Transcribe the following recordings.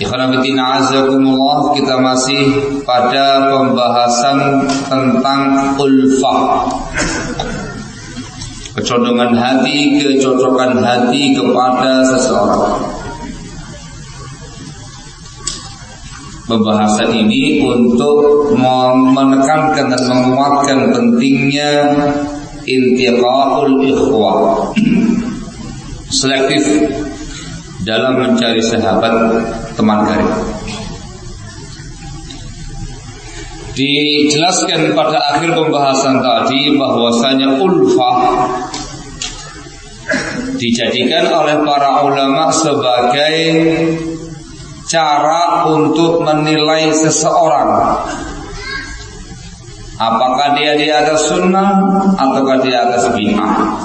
Ikhwanabitina kita masih pada pembahasan tentang ulfah. Kecondongan hati, kecocokan hati kepada seseorang. Pembahasan ini untuk menekankan dan menguatkan pentingnya intiqaul ikhwah. Selektif dalam mencari sahabat teman karib. Dijelaskan pada akhir pembahasan tadi bahwasanya ulfah dijadikan oleh para ulama sebagai cara untuk menilai seseorang. Apakah dia di atas sunnah ataukah dia atas bid'ah?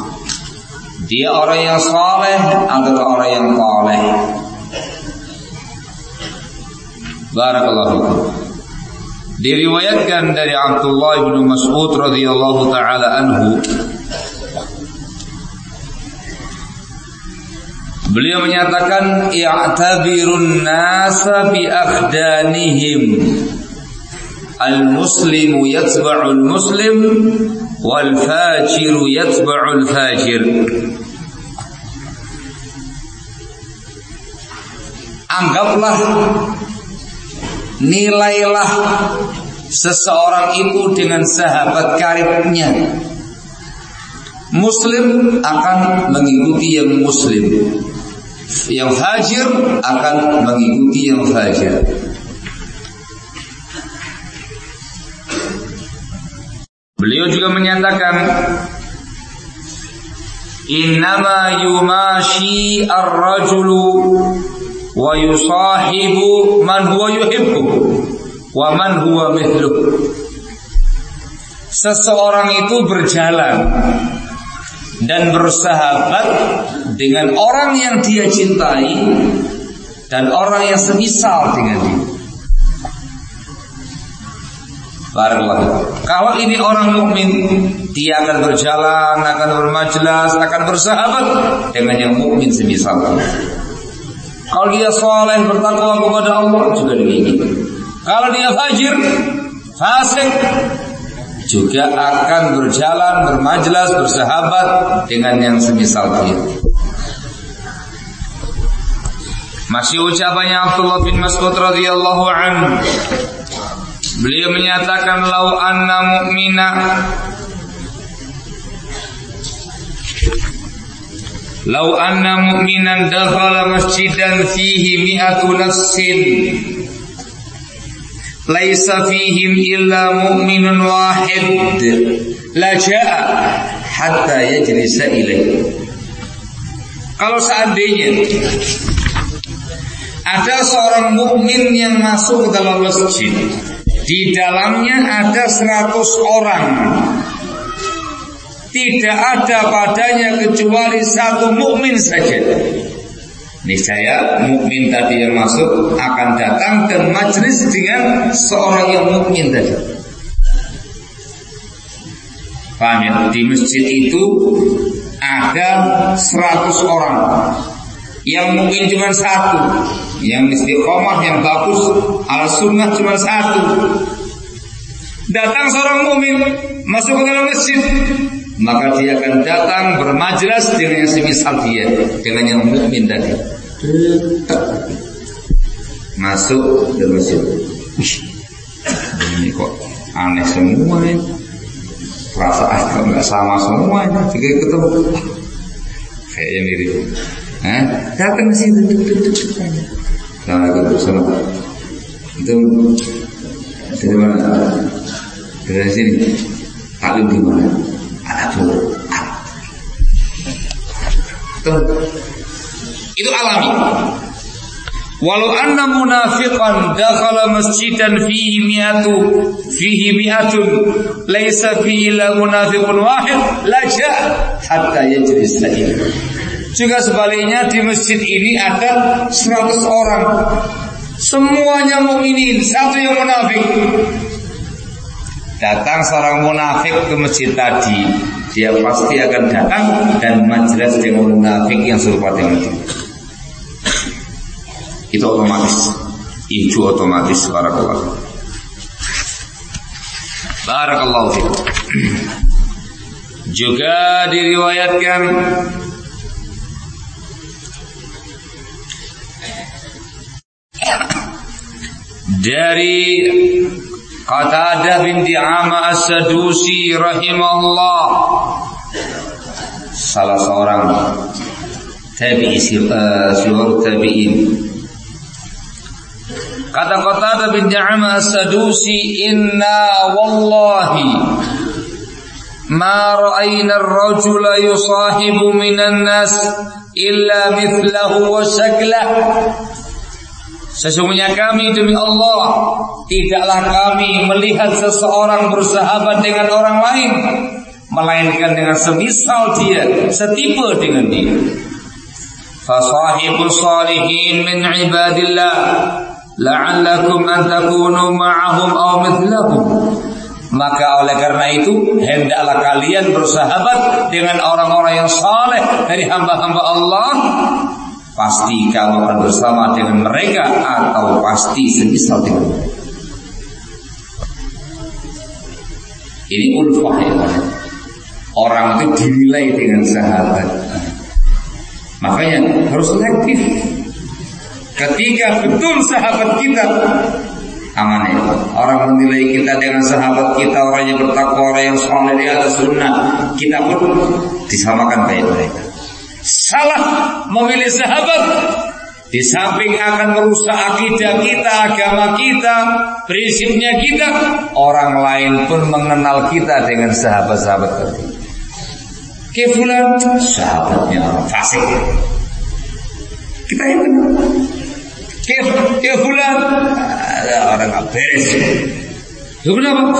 Dia orang yang saleh atau orang yang saleh Barakallahu fikum. Diriwayatkan dari Abdullah bin Mas'ud radhiyallahu taala anhu Beliau menyatakan i'tabirun nasa bi akhdanihim Al-muslimu yatba'u al-muslim wal fajiru yatba'u al-fajir Anggaplah Nilailah seseorang itu dengan sahabat karibnya. Muslim akan mengikuti yang muslim. Yang fajir akan mengikuti yang fajir. Beliau juga menyatakan Innama yumashi ar-rajulu wa yusahibu man huwa yuhibbu wa man huwa mithluh Seseorang itu berjalan dan bersahabat dengan orang yang dia cintai dan orang yang semisal dengan dia. Barakallahu. Kalau ini orang mukmin, dia akan berjalan, akan bermajlas, akan bersahabat dengan yang mukmin semisal. Kalau dia soleh bertakwa kepada Allah juga demikian. Kalau dia fajir, fasik, juga akan berjalan, bermajlas, bersahabat dengan yang semisal dia. Masih ucapannya Abdullah bin Mas'ud radhiyallahu an. Beliau menyatakan lau anna mu'mina Lau anna mu'minan dakhala masjidan fihi mi'atu nafsin Laisa fihim illa mu'minun wahid. La ja'a hatta yajlisa ilaih Kalau seandainya ada seorang mukmin yang masuk ke dalam masjid di dalamnya ada seratus orang tidak ada padanya kecuali satu mukmin saja. Niscaya mukmin tadi yang masuk akan datang ke majlis dengan seorang yang mukmin tadi. Paham ya? Di masjid itu ada seratus orang yang mungkin cuma satu yang istiqomah yang bagus al sunnah cuma satu datang seorang mukmin masuk ke dalam masjid maka dia akan datang bermajlis dengan yang semisal dia dengan yang mukmin tadi. Masuk ke masjid. Ini kok aneh semua ini. Perasaan nggak sama semua ini. Jika ketemu kayaknya mirip. Hah? datang ke sini Assalamualaikum sama. Itu dari mana? Dari sini. Taklim di mana itu alami. Walau anna munafiqan dakhala masjidan fihi mi'atu fihi mi'atun laisa fihi illa munafiqun wahid la hatta yajlis Juga sebaliknya di masjid ini ada 100 orang. Semuanya mukminin, satu yang munafik. Datang seorang munafik ke masjid tadi, dia pasti akan datang dan majelis dengan munafik yang serupa dengan itu. Itu otomatis. Itu otomatis barakallahu. Barakallahu fikum. Juga diriwayatkan dari Qatadah bin Di'ama As-Sadusi rahimahullah. Salah seorang tabi'i uh, tabi'in. Kata Qatadah bin Di'ama As-Sadusi inna wallahi ma ra'ayna ar-rajula yusahibu minan nas illa mithlahu wa shaklahu Sesungguhnya kami demi Allah Tidaklah kami melihat seseorang bersahabat dengan orang lain Melainkan dengan semisal dia Setipe dengan dia. Fasahibu salihin min ibadillah La'allakum an takunu ma'ahum aw mithlahum. Maka oleh karena itu hendaklah kalian bersahabat dengan orang-orang yang saleh dari hamba-hamba Allah Pasti akan bersama dengan mereka atau pasti semisal dengan mereka. Ini ulfah ya. Orang itu dinilai dengan sahabat. Makanya harus selektif. Ketika betul sahabat kita aman ya. Orang menilai kita dengan sahabat kita orang yang bertakwa, orang yang soleh di atas sunnah, kita pun disamakan baik mereka salah memilih sahabat di samping akan merusak akidah kita, agama kita, prinsipnya kita, orang lain pun mengenal kita dengan sahabat-sahabat tadi. Kefulan sahabatnya fasik. Kita yang kenal. Kefulan ada orang nggak beres. Itu?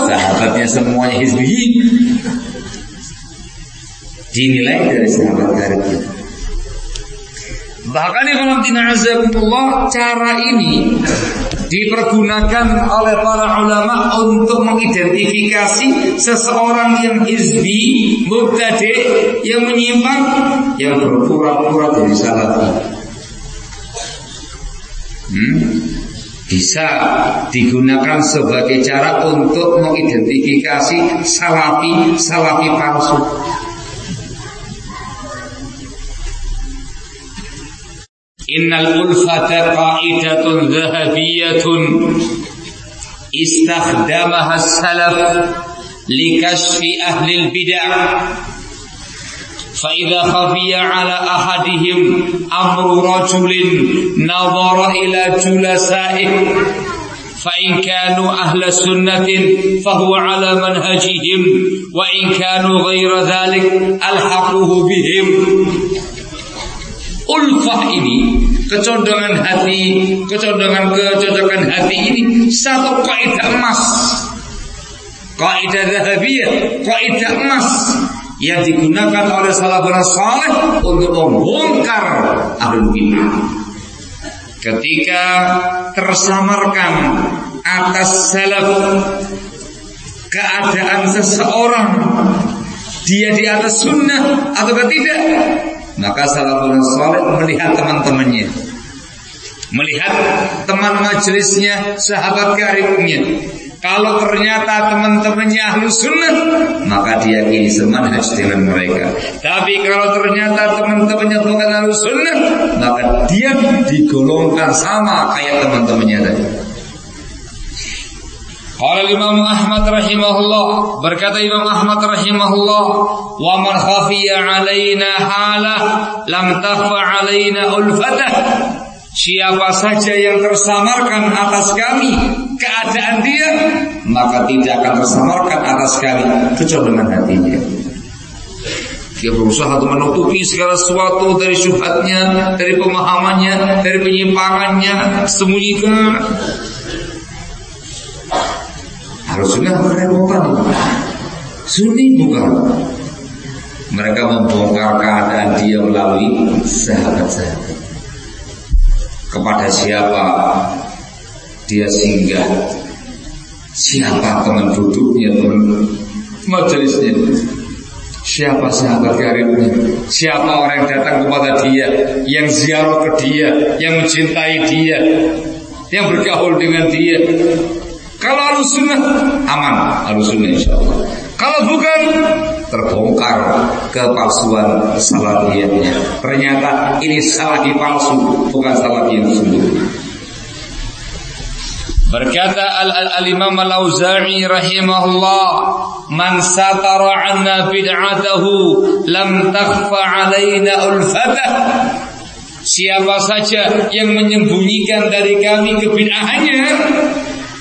Sahabatnya semuanya hizbi. Dinilai dari sahabat karib kita. Bahkan Ibn Azzaikumullah cara ini dipergunakan oleh para ulama untuk mengidentifikasi seseorang yang hizbi, mubtadi, yang menyimpang, yang berpura-pura dari salafi. Hmm? Bisa digunakan sebagai cara untuk mengidentifikasi salafi, salafi palsu. Innal ulfata qa'idatun dhahabiyatun istakhdamaha salaf likashfi ahli al-bid'ah فإذا خفي على أحدهم أمر رجل نظر إلى جلسائه فإن كانوا أهل سنة فهو على منهجهم وإن كانوا غير ذلك ألحقوه بهم. Ulfah ini kecondongan hati, kecondongan kecocokan hati ini satu kaidah emas. Kaidah zahabiyah, kaidah emas yang digunakan oleh salafun saleh untuk membongkar ahlul bidah ketika tersamarkan atas salaf keadaan seseorang dia di atas sunnah atau tidak maka salafun salih melihat teman-temannya melihat teman majelisnya sahabat karibnya kalau ternyata teman-temannya ahlu sunnah, maka dia kini semanhaj dengan mereka. Tapi kalau ternyata teman-temannya bukan ahlu sunnah, maka dia digolongkan sama kayak teman-temannya tadi. Qala Imam Ahmad rahimahullah berkata Imam Ahmad rahimahullah wa man khafiya alaina halah lam takhfa alaina ulfatah Siapa saja yang tersamarkan atas kami keadaan dia, maka tidak akan tersamarkan atas kami kecuali dengan hatinya. Dia berusaha untuk menutupi segala sesuatu dari syubhatnya, dari pemahamannya, dari penyimpangannya, sembunyikan. Sudah bukan. Sunni bukan. Mereka membongkar keadaan dia melalui sahabat-sahabat. Kepada siapa dia singgah? Siapa teman duduknya teman majelisnya? Siapa sahabat karibnya? Siapa orang yang datang kepada dia yang ziarah ke dia yang mencintai dia yang bergaul dengan dia kalau harus sunnah aman harus sunnah insya Allah kalau bukan terbongkar kepalsuan salafiyahnya. Ternyata ini salafi palsu, bukan salafi yang sungguh. Berkata Al-Imam Al Al-Auza'i rahimahullah, "Man satara 'anna bid'atahu lam takhfa 'alaina ulfatah." Siapa saja yang menyembunyikan dari kami kebid'ahannya,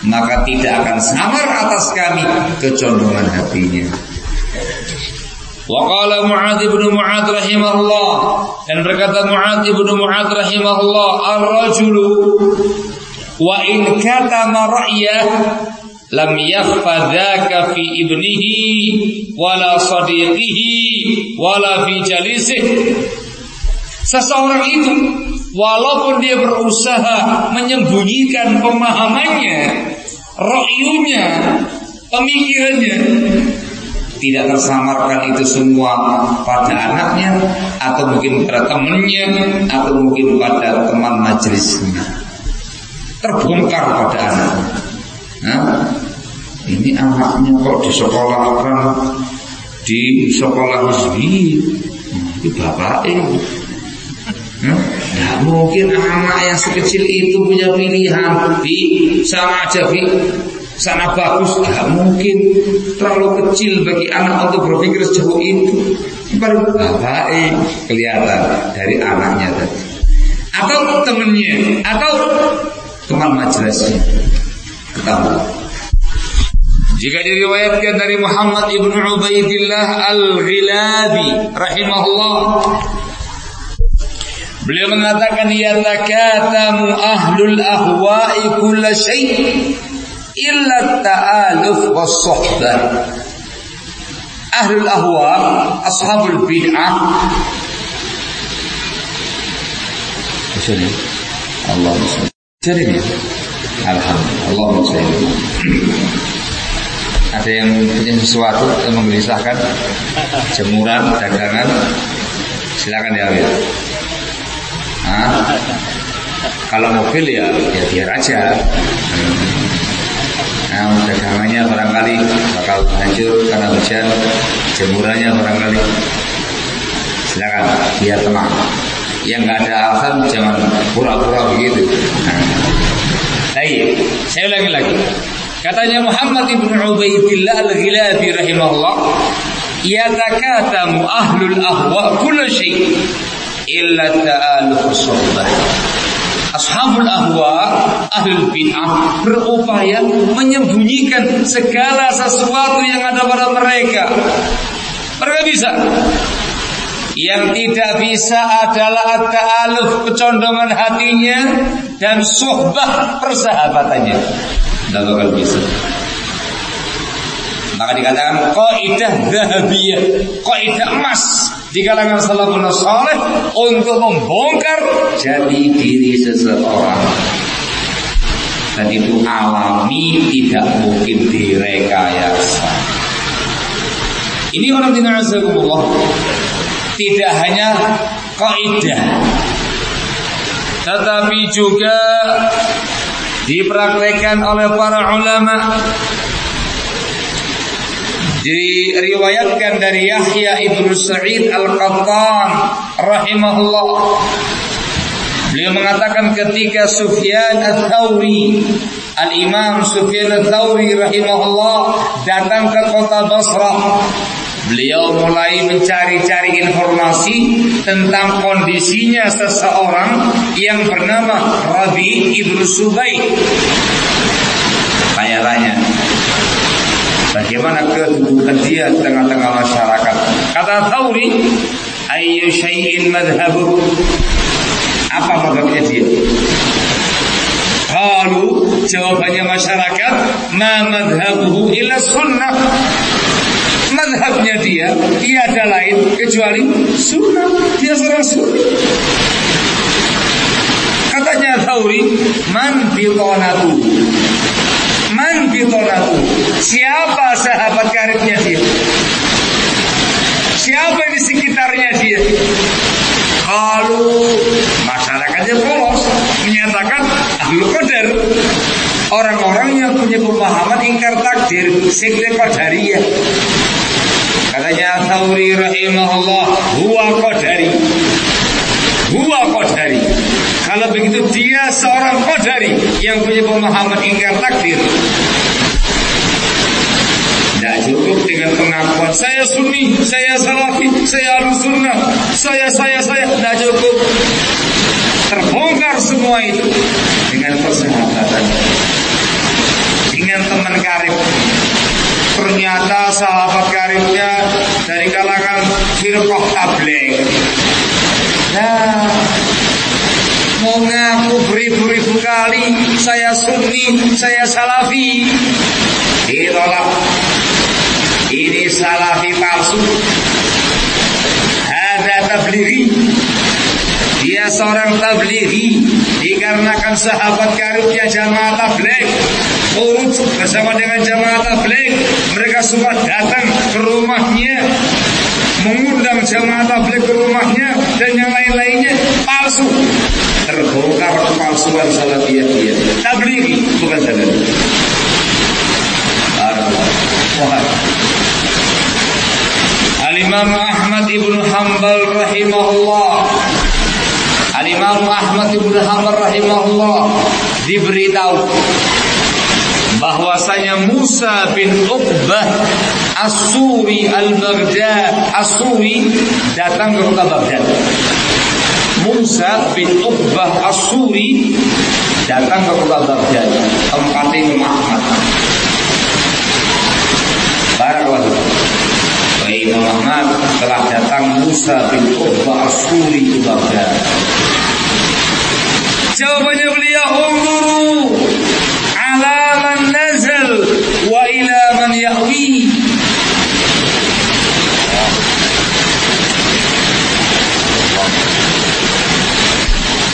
maka tidak akan samar atas kami kecondongan hatinya. Wa qala Mu'adz bin Mu'adz rahimahullah dan berkata Mu'adz bin Mu'adz rahimahullah ar-rajulu wa in katama ra'yah lam yakhfa dzaka fi ibnihi wala sadiqihi wala fi jalisih Seseorang itu walaupun dia berusaha menyembunyikan pemahamannya rokyunya, pemikirannya tidak tersamarkan itu semua pada anaknya atau mungkin pada temannya atau mungkin pada teman majelisnya terbongkar pada anaknya. Nah, ini anaknya kok di sekolah kan di sekolah resmi itu bapaknya Nah, mungkin anak yang sekecil itu punya pilihan Bi, sama aja Bi Sana bagus, gak mungkin terlalu kecil bagi anak untuk berpikir sejauh itu. Baru baik kelihatan dari anaknya tadi. Atau temennya, atau teman majelisnya. Ketahui. Jika diriwayatkan dari Muhammad ibnu Ubaidillah al-Ghilabi rahimahullah Beliau mengatakan ya takatamu ahlul ahwa'i kulla syai' illa ta'aluf was suhbah. Ahlul ahwa, ashabul bid'ah. Jadi Allah Jadi ya. Alhamdulillah Allah Ada yang punya sesuatu yang menggelisahkan jemuran dagangan silakan ya. Hah? Kalau mobil ya, ya biar aja. Nah, dagangannya barangkali bakal hancur karena hujan, jemurannya barangkali. Silakan, biar tenang. Yang nggak ada alasan jangan pura-pura begitu. Nah. Baik, saya ulangi lagi. Katanya Muhammad ibn Ubaidillah al-Ghilafi rahimahullah, "Yatakatamu ahlul ahwa kullu illa ta'aluf suhbah." Ashabul ahwa, ahlul bid'ah berupaya menyembunyikan segala sesuatu yang ada pada mereka. Mereka bisa. Yang tidak bisa adalah ta'aluf kecondongan hatinya dan suhbah persahabatannya. Tidak bakal bisa. Maka dikatakan kaidah zahabiyah, kaidah emas di kalangan salafun saleh untuk membongkar jati diri seseorang. Dan itu alami tidak mungkin direkayasa. Ini orang Allah tidak hanya kaidah tetapi juga dipraktekkan oleh para ulama diriwayatkan dari Yahya ibnu Sa'id al-Qattan rahimahullah beliau mengatakan ketika Sufyan ats-Tsauri Al-Imam Sufyan ats-Tsauri rahimahullah datang ke kota Basrah Beliau mulai mencari-cari informasi tentang kondisinya seseorang yang bernama Rabi Ibnu Subaik. Bagaimana kedudukan dia di tengah-tengah masyarakat? Kata Tauri, Ayu syai'in madhabu. Apa madhabnya dia? Kalau jawabannya masyarakat, ma madhabuhu illa sunnah. Madhabnya dia tiada lain kecuali sunnah. Dia seorang sunnah. Katanya Tauri, man bitonatu Man bitonatu Siapa sahabat karibnya dia? Siapa di sekitarnya dia? Kalau masyarakatnya polos Menyatakan ahlu qadar. Orang-orang yang punya pemahaman ingkar takdir Sekte qadariyah. Katanya Thawri rahimahullah Huwa qadari. Huwa qadari kalau begitu dia seorang qadari yang punya pemahaman ingkar takdir. Tidak cukup dengan pengakuan saya sunni, saya salafi, saya al sunnah, saya, saya, saya. Tidak cukup. Terbongkar semua itu dengan persahabatan. Dengan teman karib. Ternyata sahabat karibnya dari kalangan firqah tabligh. Nah, mau ngaku beribu-ribu kali saya sunni, saya salafi. Ditolak. Ini salafi palsu. Ada tablighi. Dia seorang tablighi dikarenakan sahabat karibnya jamaah tabligh urut bersama dengan jamaah tabligh mereka semua datang ke rumahnya mengundang jamaah tabligh ke rumahnya dan yang lain-lainnya palsu. Terbongkar kepalsuan salafiyah dia. Tablighi bukan salafi. Al-Imam Ahmad ibn Hanbal rahimahullah. Al-Imam Ahmad ibn Hanbal rahimahullah. Diberitahu bahwasanya Musa bin Uqbah As-Suri al-Baghdad As-Suri datang ke kota Baghdad Musa bin Uqbah As-Suri datang ke kota Baghdad, tempat Imam Ahmad. Barakallahu Imam Ahmad telah datang Musa bin Uqbah As-Suri ke Baghdad. Jawabannya beliau, "Unzuru ala man nazal wa ila man yahwi."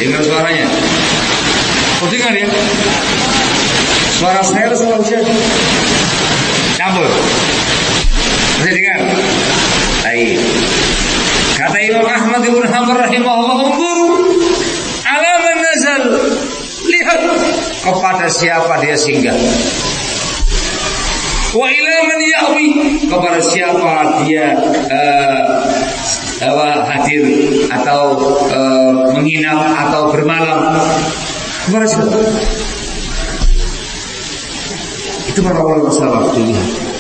Dengar suaranya. Dengar ya. Suara saya atau suara ujian? Campur. Masih dengar? Baik. Kata Imam Ahmad Ibn Hanbal rahimahullah, "Unzuru ala man nazal." Lihat kepada siapa dia singgah. Wa ila man ya'wi kepada siapa dia uh, hadir atau uh, menginap atau bermalam kepada siapa? Itu para ulama salaf dilihat.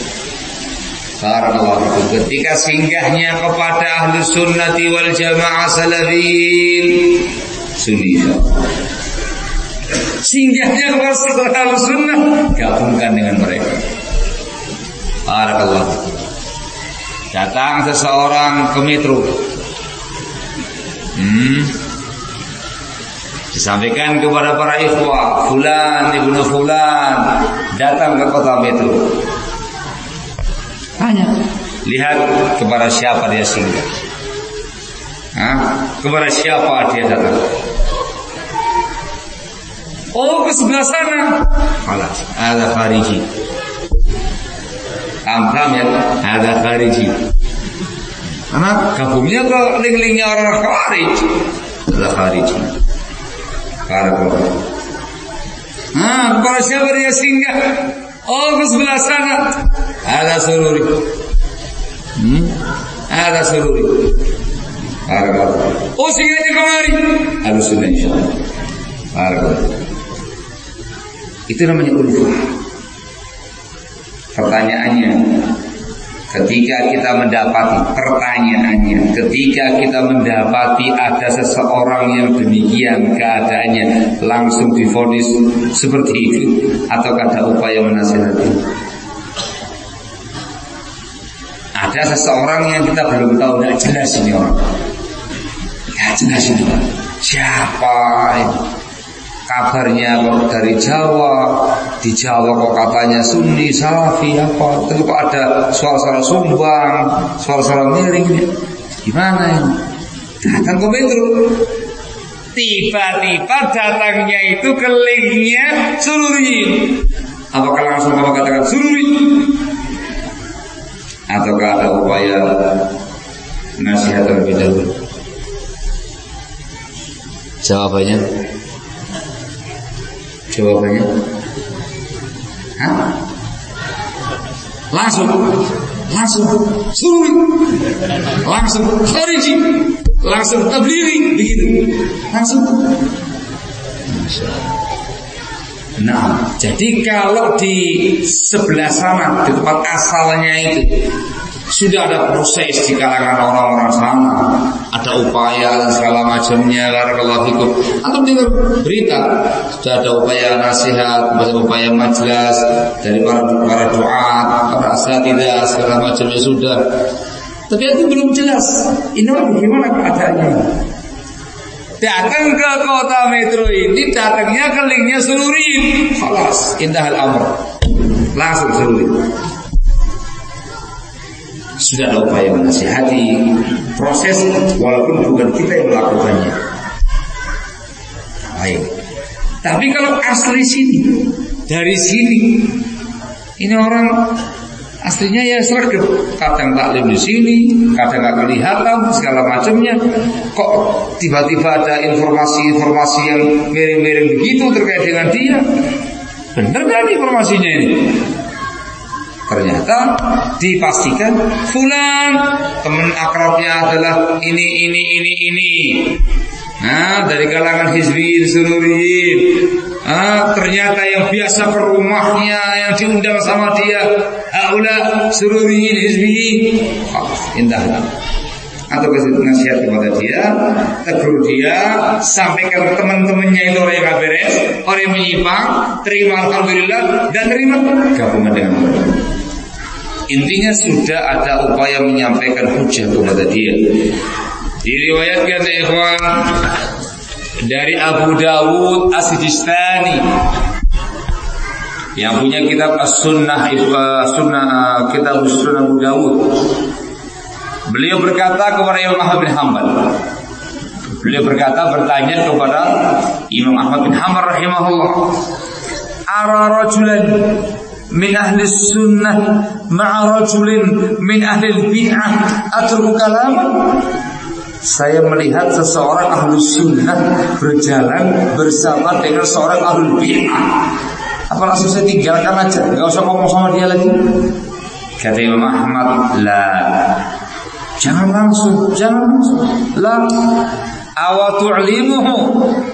Barakallahu Ketika singgahnya kepada ahli sunnati wal jamaah salafin Sunni Singgahnya kepada ahli sunnah Gabungkan dengan mereka Barakallahu Datang seseorang ke metro hmm. Disampaikan kepada para ikhwah Fulan, ibnu fulan Datang ke kota metro Tanya. Lihat kepada siapa dia singgah. Hah? Kepada siapa dia datang? Oh ke sebelah sana. Alas, ada khariji. Paham ya? Ada khariji. Karena gabungnya ke link-linknya orang kharij. Ada khariji. Barakallah. Nah, kepada siapa dia singgah? Oh ke sebelah sana Ada sururi hmm? Ada sururi Barakallah Oh singgahnya kemari Ada Barakallah Itu namanya ulfah Pertanyaannya Ketika kita mendapati pertanyaannya, ketika kita mendapati ada seseorang yang demikian keadaannya langsung difonis seperti itu atau ada upaya menasihati. Ada seseorang yang kita belum tahu tidak jelas ini orang. Ya jelas ini Siapa ini? Kabarnya kok dari Jawa di Jawa kok katanya Sunni Salafi apa? Terus kok ada suara-suara sumbang suara-suara miring. Gimana ini? Datang ke metro. Tiba-tiba datangnya itu ke linknya Sururi. Apakah langsung kamu katakan Sururi? Ataukah ada upaya nasihat terlebih dahulu? Jawabannya Jawabannya Hah? Langsung. Langsung. Suruh Langsung. Khariji Langsung. Tablighi Begitu. Langsung. Nah, jadi kalau di sebelah sana, di tempat asalnya itu, sudah ada proses di kalangan orang-orang sana, ada upaya segala macamnya, barakallahu fikum. Atau dengar berita, sudah ada upaya nasihat, upaya majelis dari para para doa, para asatidah, segala macamnya sudah. Tapi itu belum jelas. Ini bagaimana keadaannya? Datang ke kota metro ini, datangnya ke linknya seluruh. Halas, indah al-amr. Langsung seluruh sudah ada upaya menasihati proses walaupun bukan kita yang melakukannya. Baik. Tapi kalau asli sini, dari sini, ini orang aslinya ya sergap, kadang taklim di sini, kadang nggak kelihatan segala macamnya. Kok tiba-tiba ada informasi-informasi yang miring-miring begitu terkait dengan dia? Benar kan informasinya ini? Ternyata dipastikan fulan teman akrabnya adalah ini ini ini ini. Nah, dari kalangan hizbi seluruhin. Ah, ternyata yang biasa ke rumahnya yang diundang sama dia haula seluruhin hizbi. Oh, indah. Atau kasih nasihat kepada dia, tegur dia, sampaikan teman-temannya itu orang yang beres, orang yang menyimpang, terima alhamdulillah dan terima gabungan dengan mereka. Intinya sudah ada upaya menyampaikan hujah kepada dia. Diriwayatkan ikhwan dari Abu Dawud As-Sijistani yang punya kitab As-Sunnah Sunnah kitab As-Sunnah Abu Dawud. Beliau berkata kepada Imam Ahmad bin Hanbal. Beliau berkata bertanya kepada Imam Ahmad bin Hanbal rahimahullah. Ara rajulan min ahli sunnah ma'a rajulin min ahli bid'ah. Atruku kalam saya melihat seseorang ahli sunnah berjalan bersama dengan seorang ahli bid'ah. Apa langsung saya tinggalkan aja? Nggak usah ngomong sama dia lagi. Kata Imam Ahmad lah Jangan langsung, jangan langsung. La aw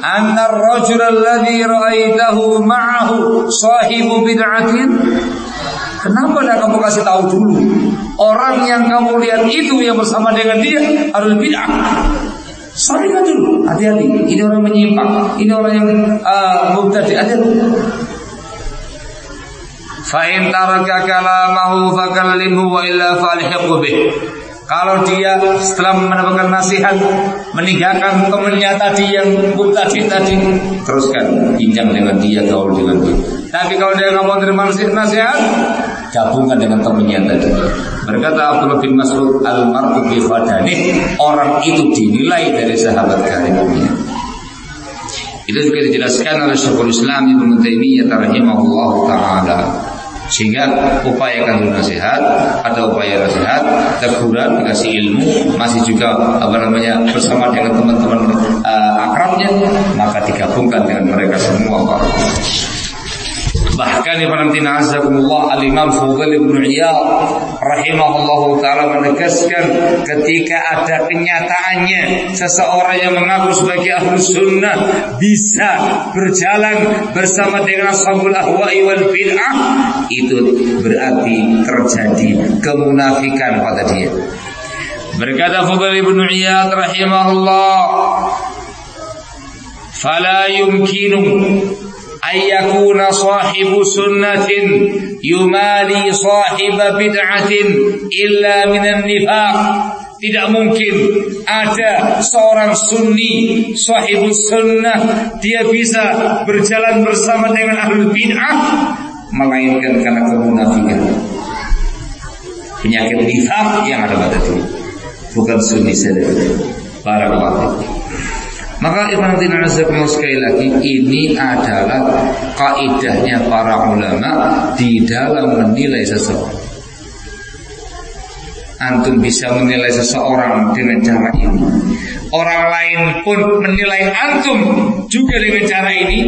anna ar-rajul alladhi ra'aitahu ma'ahu sahibu bid'atin Kenapa tidak kamu kasih tahu dulu Orang yang kamu lihat itu yang bersama dengan dia harus bid'ah Sampaikan dulu, hati-hati. Ini orang menyimpang, ini orang yang uh, mubtadi. Hati-hati. Fa'in taraka kalamahu fakallimhu wa illa falihiqu bih. Kalau dia setelah mendapatkan nasihat meninggalkan temannya tadi yang tadi tadi teruskan bincang dengan dia gaul dengan dia. Tapi kalau dia nggak mau terima nasihat gabungkan dengan temannya tadi. Berkata Abdullah bin Mas'ud al-mar'u bi orang itu dinilai dari sahabat karibnya. Itu juga dijelaskan oleh Syekhul Islam Ibnu Taimiyah rahimahullah taala. Sehingga upayakan nasihat, ada upaya nasihat, teguran, dikasih ilmu, masih juga apa namanya bersama dengan teman-teman uh, akrabnya, maka digabungkan dengan mereka semua. Bahkan Ibn Azakumullah Al-Imam Fudhal Ibn Iyad Rahimahullah Ta'ala menegaskan Ketika ada kenyataannya Seseorang yang mengaku sebagai ahlu sunnah Bisa berjalan bersama dengan Ashabul Ahwa'i wal Bid'ah Itu berarti terjadi kemunafikan pada dia. Berkata Fudhal Ibn Iyad Rahimahullah Fala yumkinu أن يكون صاحب سنة يمالي صاحب بدعة إلا من النفاق tidak mungkin ada seorang sunni sahibus sunnah dia bisa berjalan bersama dengan ahlul bid'ah melainkan karena kemunafikan penyakit nifak yang ada pada diri bukan sunni saja barakallahu maka Ibn Azakumullah sekali lagi ini adalah kaidahnya para ulama di dalam menilai seseorang. Antum bisa menilai seseorang dengan cara ini. Orang lain pun menilai antum juga dengan cara ini.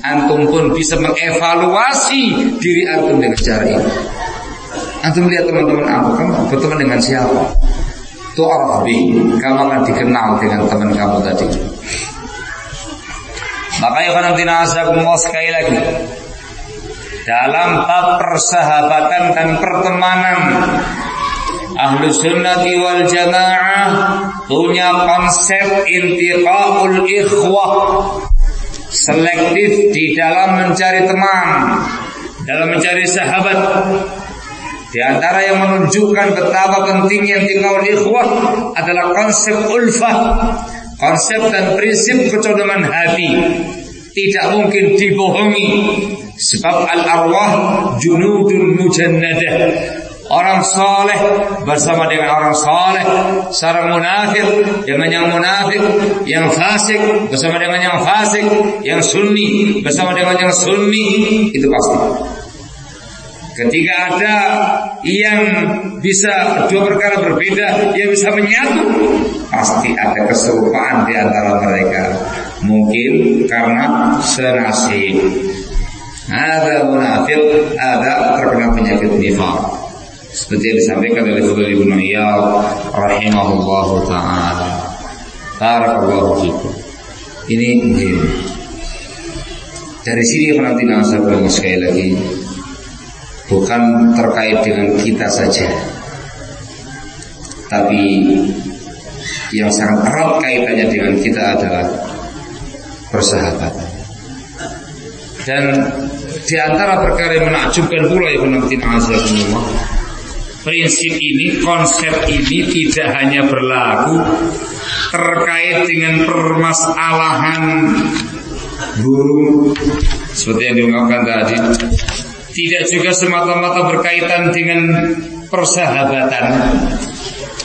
Antum pun bisa mengevaluasi diri antum dengan cara ini. Antum lihat teman-teman antum, kamu berteman dengan siapa? Tu'raf kamu akan dikenal dengan teman kamu tadi. Maka ya azakumullah sekali lagi. Dalam bab persahabatan dan pertemanan Ahlu sunnati wal jamaah punya konsep intiqaul ikhwah. Selektif di dalam mencari teman dalam mencari sahabat di antara yang menunjukkan betapa pentingnya tinggal ikhwah adalah konsep ulfah, konsep dan prinsip kecodoman hati. Tidak mungkin dibohongi sebab al-arwah junudun mujannadah. Orang soleh bersama dengan orang soleh Seorang munafik dengan yang munafik Yang fasik bersama dengan yang fasik Yang sunni bersama dengan yang sunni Itu pasti Ketika ada yang bisa dua perkara berbeda yang bisa menyatu, pasti ada keserupaan di antara mereka. Mungkin karena senasib. Ada munafik, ada terkena penyakit nifaq. Seperti yang disampaikan oleh Fudail Ibn Iyad rahimahullah taala. Barakallahu fikum. Ini ini. Dari sini nanti nasihat sekali lagi bukan terkait dengan kita saja. Tapi yang sangat erat kaitannya dengan kita adalah persahabatan. Dan di antara perkara yang menakjubkan pula ya semua prinsip ini konsep ini tidak hanya berlaku terkait dengan permasalahan burung seperti yang diungkapkan tadi tidak juga semata-mata berkaitan dengan persahabatan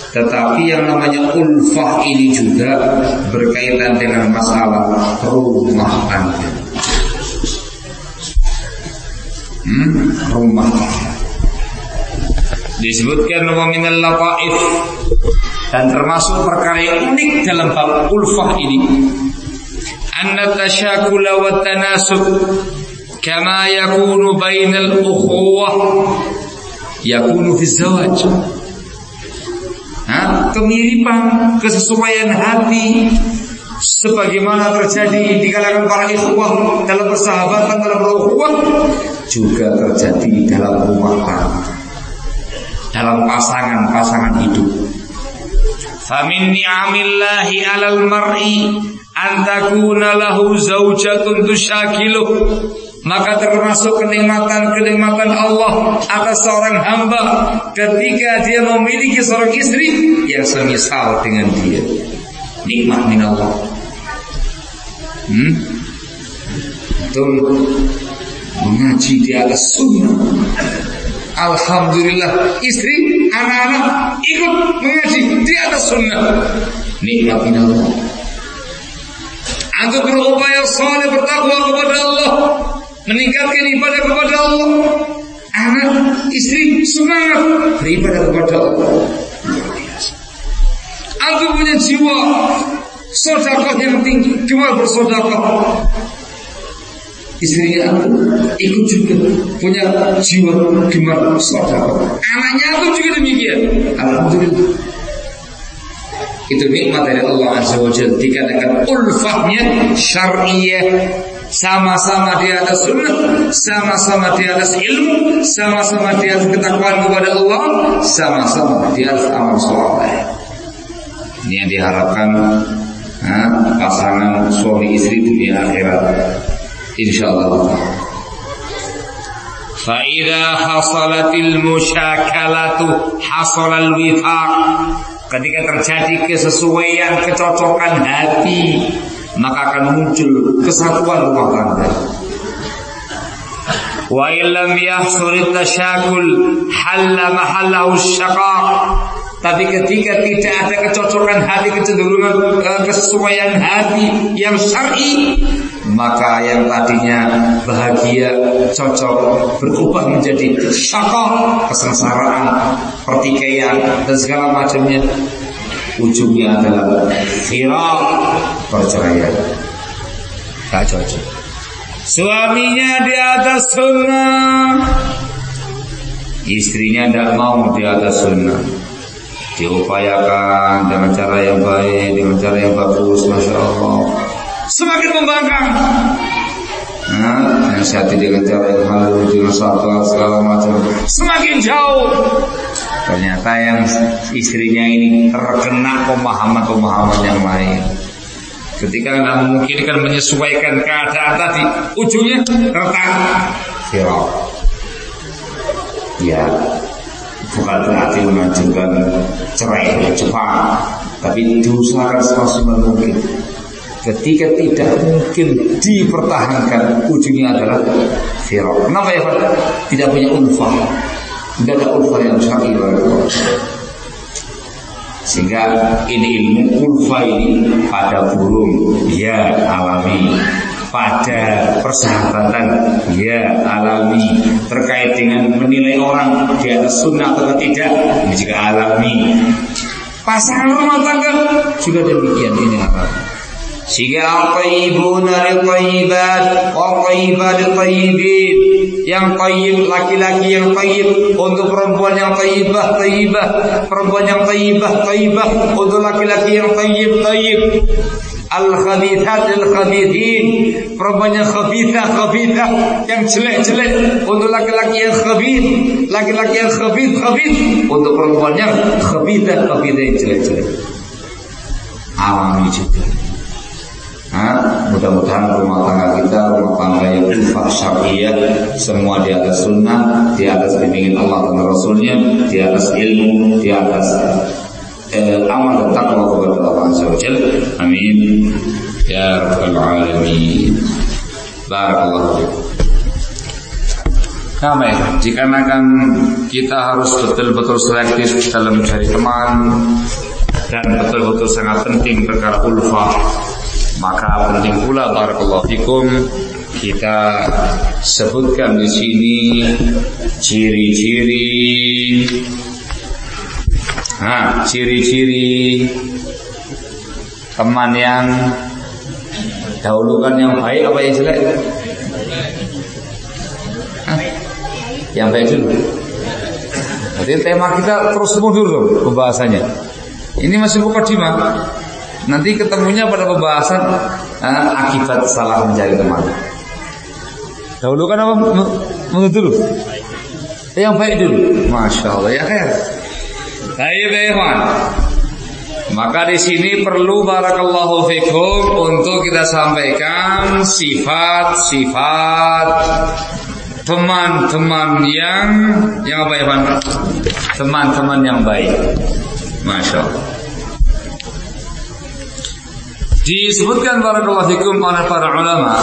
tetapi yang namanya ulfah ini juga berkaitan dengan masalah rumah tangga. Hmm, rumah tangga. Disebutkan wa minal lataif dan termasuk perkara yang unik dalam bab ulfah ini. Anna tasyakula wa tanasub كما يكون بين الأخوة يكون في الزواج Hah? kemiripan, kesesuaian hati, sebagaimana terjadi di kalangan para ikhwah dalam persahabatan dalam ukhuwah juga terjadi dalam rumah tangga dalam pasangan-pasangan hidup. Famin ni'amillahi 'alal mar'i an takuna lahu zaujatun tushakiluh maka termasuk kenikmatan-kenikmatan Allah atas seorang hamba ketika dia memiliki seorang istri yang semisal dengan dia. Nikmat min Allah. Hmm? Betul mengaji di atas sunnah. Alhamdulillah istri, anak-anak ikut mengaji di atas sunnah. Nikmat min Allah. Antum berupaya soleh bertakwa kepada Allah meningkatkan ibadah kepada Allah. Anak, istri semangat beribadah kepada Allah. Aku punya jiwa sodakoh yang tinggi, gemar bersodakoh. Istrinya aku ikut juga punya jiwa gemar sodakoh. Anaknya aku juga demikian. Alhamdulillah. Itu nikmat dari Allah Azza wa Jalla dikatakan ulfahnya syariah sama-sama di atas sunnah, sama-sama di atas ilmu, sama-sama di atas ketakwaan kepada Allah, sama-sama di atas amal soleh. Ini yang diharapkan ha, pasangan suami istri dunia akhirat. Insya Allah. Faida hasalatil musyakalatu hasalal wifaq. Ketika terjadi kesesuaian kecocokan hati, maka akan muncul kesatuan rumah tangga. Wa illam yahsul tasyakul halla mahallahu syaqa. Tapi ketika tidak ada kecocokan hati, kecenderungan eh, kesesuaian hati yang syar'i, maka yang tadinya bahagia, cocok berubah menjadi syaqa, kesengsaraan, pertikaian dan segala macamnya ujungnya adalah firak perceraian. Gak cocok. Suaminya di atas sunnah, istrinya tidak mau di atas sunnah. Diupayakan dengan cara yang baik, dengan cara yang bagus, masya Allah. Semakin membangkang. Nah, nasihati dengan cara yang halus, dengan sabar segala macam. Semakin jauh Ternyata yang istrinya ini terkena pemahaman-pemahaman yang lain. Ketika anda memungkinkan menyesuaikan keadaan tadi, ujungnya retak, viral. Ya, bukan berarti mengajukan cerai cepat, tapi diusahakan semaksimal mungkin. Ketika tidak mungkin dipertahankan, ujungnya adalah viral. Kenapa ya Pak? Tidak punya ulfah tidak ada ulfa yang syar'i sehingga ini ilmu ulfa ini pada burung ya alami. Pada persahabatan ya alami. Terkait dengan menilai orang di atas sunnah atau tidak juga alami. Pasangan rumah tangga juga demikian ini alami sehingga tayyibuna li tayyibat wa tayyibat tayyibin yang tayyib laki-laki yang tayyib untuk perempuan yang tayyibah tayyibah. Perempuan yang tayyibah tayyibah. Untuk laki-laki yang tayyib tayyib. Al-khabithat al-khabithin. Perempuan yang khabithah khabithah Yang jelek-jelek Untuk laki-laki yang khabith. Laki-laki yang khabith khabith. Untuk perempuan yang khabithah khabithah yang jelek-jelek. Alami juga mudah-mudahan rumah tangga kita rumah tangga yang infak syariah semua di atas sunnah di atas bimbingan Allah dan Rasulnya di atas ilmu di atas eh, amal dan takwa kepada Allah Azza amin. Ya rabbal alamin. Barakallahu fikum. Nah, jika akan kita harus betul-betul selektif dalam mencari teman dan betul-betul sangat penting perkara ulfa maka penting pula barakallahu fikum kita sebutkan di sini ciri-ciri Nah, ciri-ciri teman yang dahulukan yang baik apa yang jelek? Hah? Yang baik dulu. Jadi tema kita terus mundur tuh pembahasannya. Ini masih mukadimah. Nanti ketemunya pada pembahasan uh, akibat salah mencari teman. Dahulu kan apa? Menurut dulu. Yang baik dulu. Masya Allah ya kan. Baik Ikhwan. Maka di sini perlu barakallahu fikum untuk kita sampaikan sifat-sifat teman-teman yang yang apa ya? Teman-teman yang baik. Masya Allah. Disebutkan barakallahu fikum oleh para ulama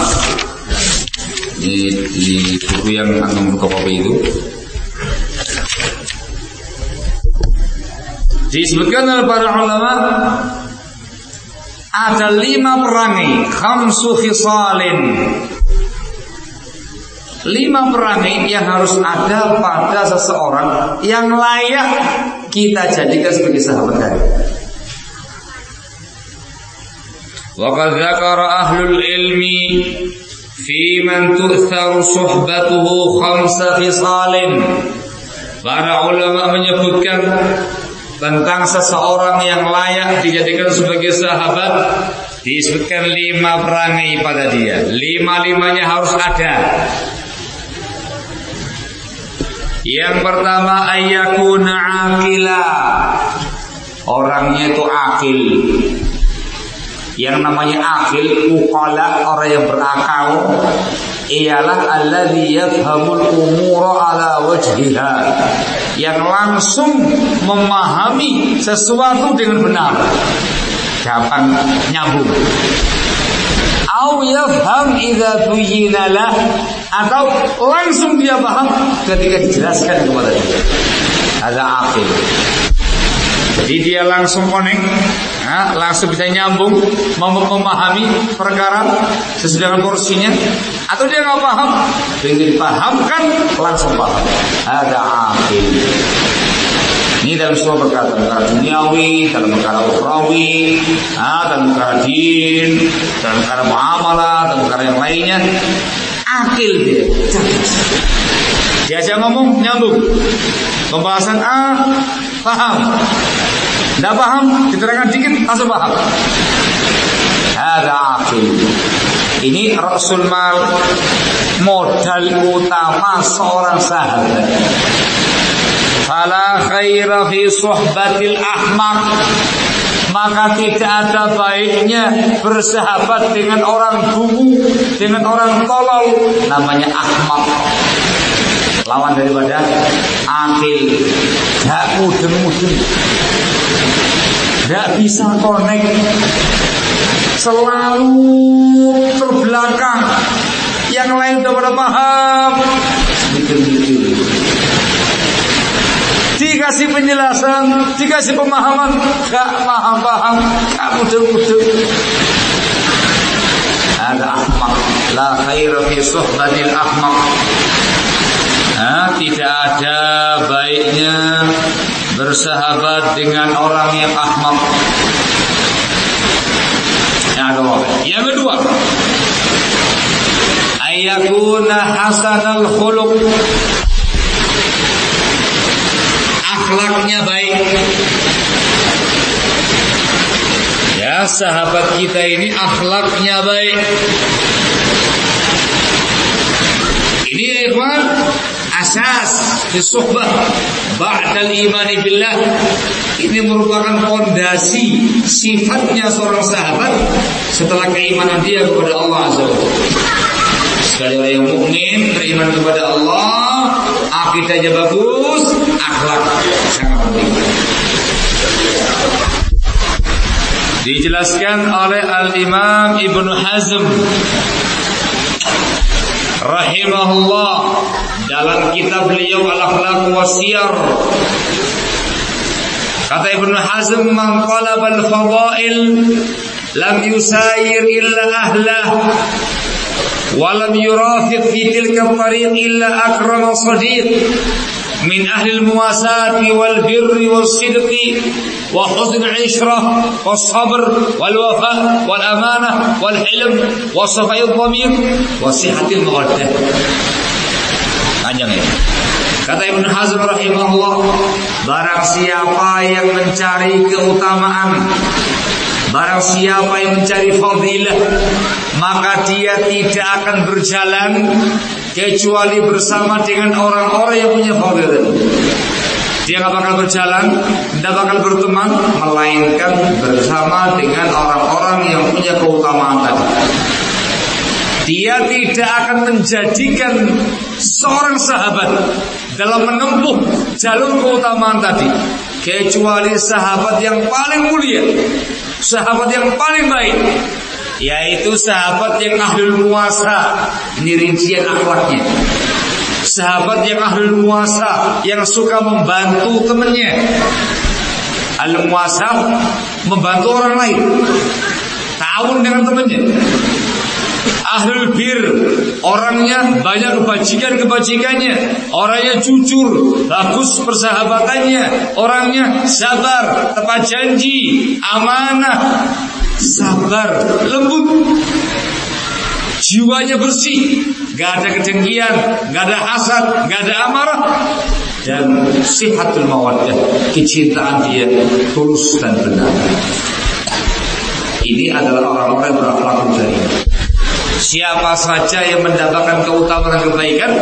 di, di buku yang antum fotokopi itu Disebutkan oleh para ulama ada lima perangai, khamsu khisalin. Lima perangai yang harus ada pada seseorang yang layak kita jadikan sebagai sahabat dari. وقد ذكر أهل العلم في من تؤثر صحبته خمس خصال Para ulama menyebutkan tentang seseorang yang layak dijadikan sebagai sahabat disebutkan lima perangai pada dia. Lima-limanya harus ada. Yang pertama ayyakuna akila. Orangnya itu akil. yang namanya akil, ukala, orang yang berakal, ialah alladhi yafhamul umura ala wajhiha. Yang langsung memahami sesuatu dengan benar. Gampang nyambung. Au yafham idza lah atau langsung dia paham ketika dijelaskan kepada dia. Ada akil jadi dia langsung connect, ya, langsung bisa nyambung, mem memahami perkara sesuai dengan porsinya, atau dia nggak paham, ingin pahamkan langsung paham. Ada akil. Ini dalam semua perkara, dalam perkara duniawi, dalam perkara ukhrawi, nah, dalam perkara din, dalam perkara muamalah, dalam perkara yang lainnya. Akil dia. Diajak ngomong nyambung. Pembahasan A paham. Tidak paham, diterangkan dikit langsung paham. Ada akil. Ini Rasul Mal modal utama seorang sahabat. Fala khaira fi suhbatil ahmak maka tidak ada baiknya bersahabat dengan orang dungu, dengan orang tolol, namanya ahmak lawan daripada akil. Gak mudeng-mudeng gak bisa connect. Selalu terbelakang yang lain udah pada paham. Dikasih penjelasan dikasih pemahaman. Gak paham-paham. Gak mudeng-mudeng. Ada ahmak la khaira fi suhbatil ahmak Nah, tidak ada baiknya bersahabat dengan orang yang ahmak. Yang kedua, ayakuna hasanal khuluq. Akhlaknya baik. Ya, sahabat kita ini akhlaknya baik. Ini ya ikhwan asas di suhbah ba'dal imani billah. Ini merupakan fondasi sifatnya seorang sahabat setelah keimanan dia kepada Allah Azza wa Sekali orang yang mukmin beriman kepada Allah, akidahnya bagus, akhlak sangat penting. Dijelaskan oleh Al-Imam Ibnu Hazm rahimahullah dalam kitab beliau Al-Akhlaq Wasiyar kata Ibnu Hazm man talaba al-fadail lam yusayir illa ahlah ولم يرافق في تلك الطريق إلا أكرم صديق من أهل المواساة والبر والصدق وحسن العشرة والصبر والوفاء والأمانة والحلم وصفاء الضمير وصحة المودة ya Kata Ibn Hazm rahimahullah, barang siapa yang mencari keutamaan, barang siapa yang mencari fadilah, maka dia tidak akan berjalan kecuali bersama dengan orang-orang yang punya fadilah. Dia nggak bakal berjalan, tidak bakal berteman, melainkan bersama dengan orang-orang yang punya keutamaan tadi. Dia tidak akan menjadikan seorang sahabat dalam menempuh jalur keutamaan tadi kecuali sahabat yang paling mulia, sahabat yang paling baik, yaitu sahabat yang ahlul muasa, ini rincian akhlaknya sahabat yang ahli muasa yang suka membantu temannya. Al muasa membantu orang lain. Ta'awun dengan temannya. Ahlul bir Orangnya banyak kebajikan-kebajikannya Orangnya jujur Bagus persahabatannya. Orangnya sabar Tepat janji Amanah Sabar Lembut. Jiwanya bersih, gak ada kedengkian, gak ada hasad, gak ada amarah, dan sihatul mawaddah, kecintaan dia tulus dan benar. Ini adalah orang-orang yang berakhlak dari Siapa saja yang mendapatkan keutamaan dan kebaikan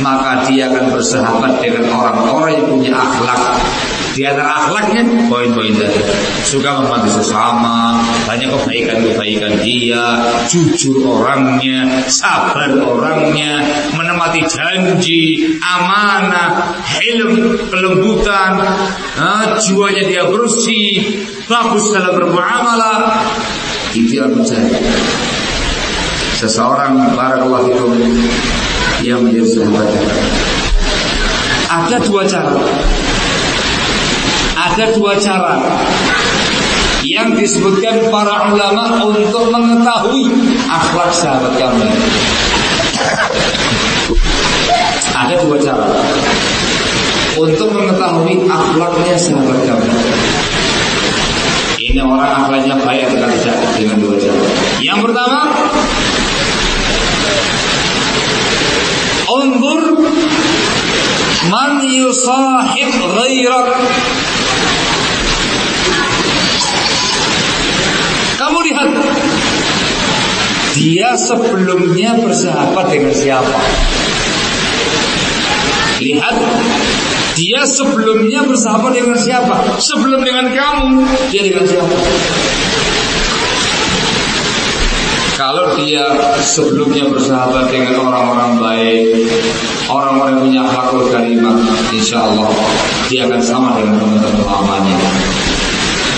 Maka dia akan bersahabat dengan orang-orang yang punya akhlak di antara akhlaknya poin-poin tadi. Suka membantu sesama, banyak kebaikan-kebaikan dia, jujur orangnya, sabar orangnya, menempati janji, amanah, hilm, kelembutan, nah, jiwanya dia bersih, bagus dalam bermuamalah. Itu yang mencari. Seseorang barakallahu fikum yang menjadi sahabat. Ada dua cara ada dua cara yang disebutkan para ulama untuk mengetahui akhlak sahabat kami. Ada dua cara untuk mengetahui akhlaknya sahabat kami. Ini orang akhlaknya baik atau tidak dengan dua cara. Yang pertama, man yusahib ghairak. Kamu lihat. Dia sebelumnya bersahabat dengan siapa? Lihat. Dia sebelumnya bersahabat dengan siapa? Sebelum dengan kamu Dia dengan siapa kalau dia sebelumnya bersahabat dengan orang-orang baik, orang-orang yang punya akhlakul karimah, insya Allah dia akan sama dengan teman-teman lamanya.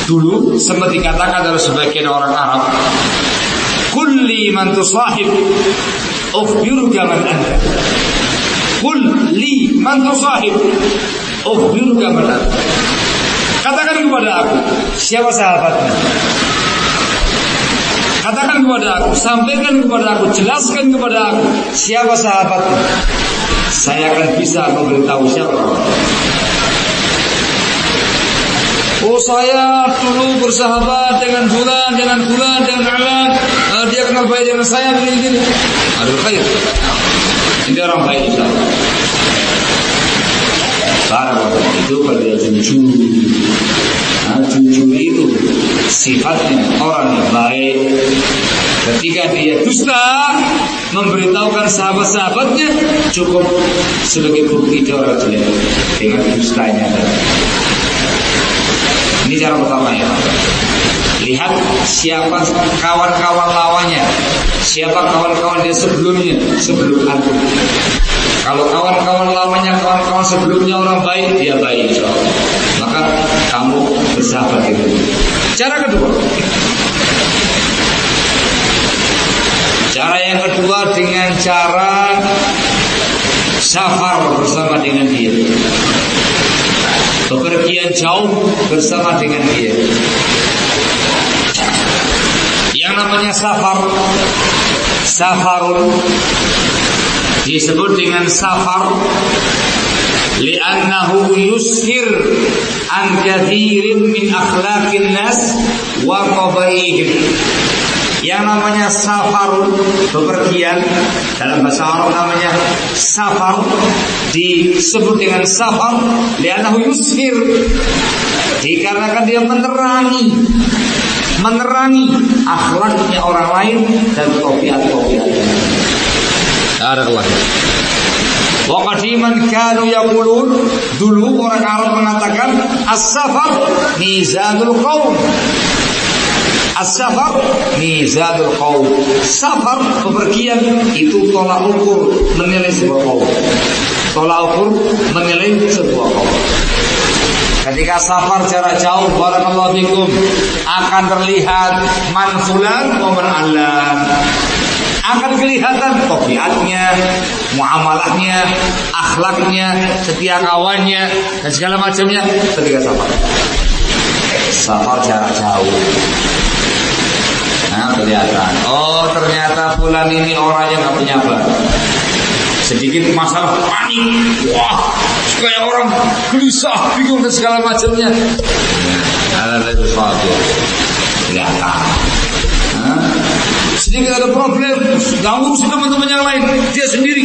Dulu sempat dikatakan oleh sebagian orang Arab, "Kulli man tusahib ukhbiruka man anta." Kulli man tusahib ukhbiruka man anta. Katakan kepada aku, siapa sahabatnya? Katakan kepada aku, sampaikan kepada aku, jelaskan kepada aku siapa sahabatnya. Saya akan bisa memberitahu siapa. Oh saya dulu bersahabat dengan bulan, dengan bulan, dengan alam. Uh, dia kenal baik dengan saya begini-gini. Ada khair. Ini orang baik insya Allah. Itu pada jujur. Nah, jujur itu sifatnya orang yang baik. Ketika dia dusta memberitahukan sahabat-sahabatnya cukup sebagai bukti dia orang jelek dengan dustanya ini cara pertama ya. Lihat siapa kawan-kawan lawannya. Siapa kawan-kawan dia sebelumnya, sebelum aku. Kalau kawan-kawan lawannya, kawan-kawan sebelumnya orang baik, dia baik insya. Maka kamu bersahabat itu. Cara kedua. Cara yang kedua dengan cara safar bersama dengan dia bepergian jauh bersama dengan dia. Yang namanya safar, safarun disebut dengan safar li'annahu yushir an kathirin min akhlaqin nas wa qabaihim Yang namanya safar bepergian dalam bahasa Arab namanya safar disebut dengan safar lianahu yusfir dikarenakan dia menerangi menerangi akhlaknya orang lain dan topiat-topiatnya. Barakallah. Wa qadiman kanu yaqulun dulu orang Arab mengatakan as-safar mizanul qaum. As-safar mizanul qaum. Safar itu tolak ukur menilai sebuah kaum. Tolak ukur menilai sebuah kaum. Ketika safar jarak jauh barakallahu fikum akan terlihat man fulan wa man akan kelihatan tobiatnya, muamalahnya, akhlaknya, setia kawannya, dan segala macamnya ketika safar. Safar jarak jauh. Nah kelihatan. Oh ternyata bulan ini orangnya nggak punya bar. Sedikit masalah panik. Wah, kayak orang gelisah, bingung dan segala macamnya. Nah, sesuatu. Kelihatan. Sedikit ada problem, gak urus teman-teman yang lain, dia sendiri.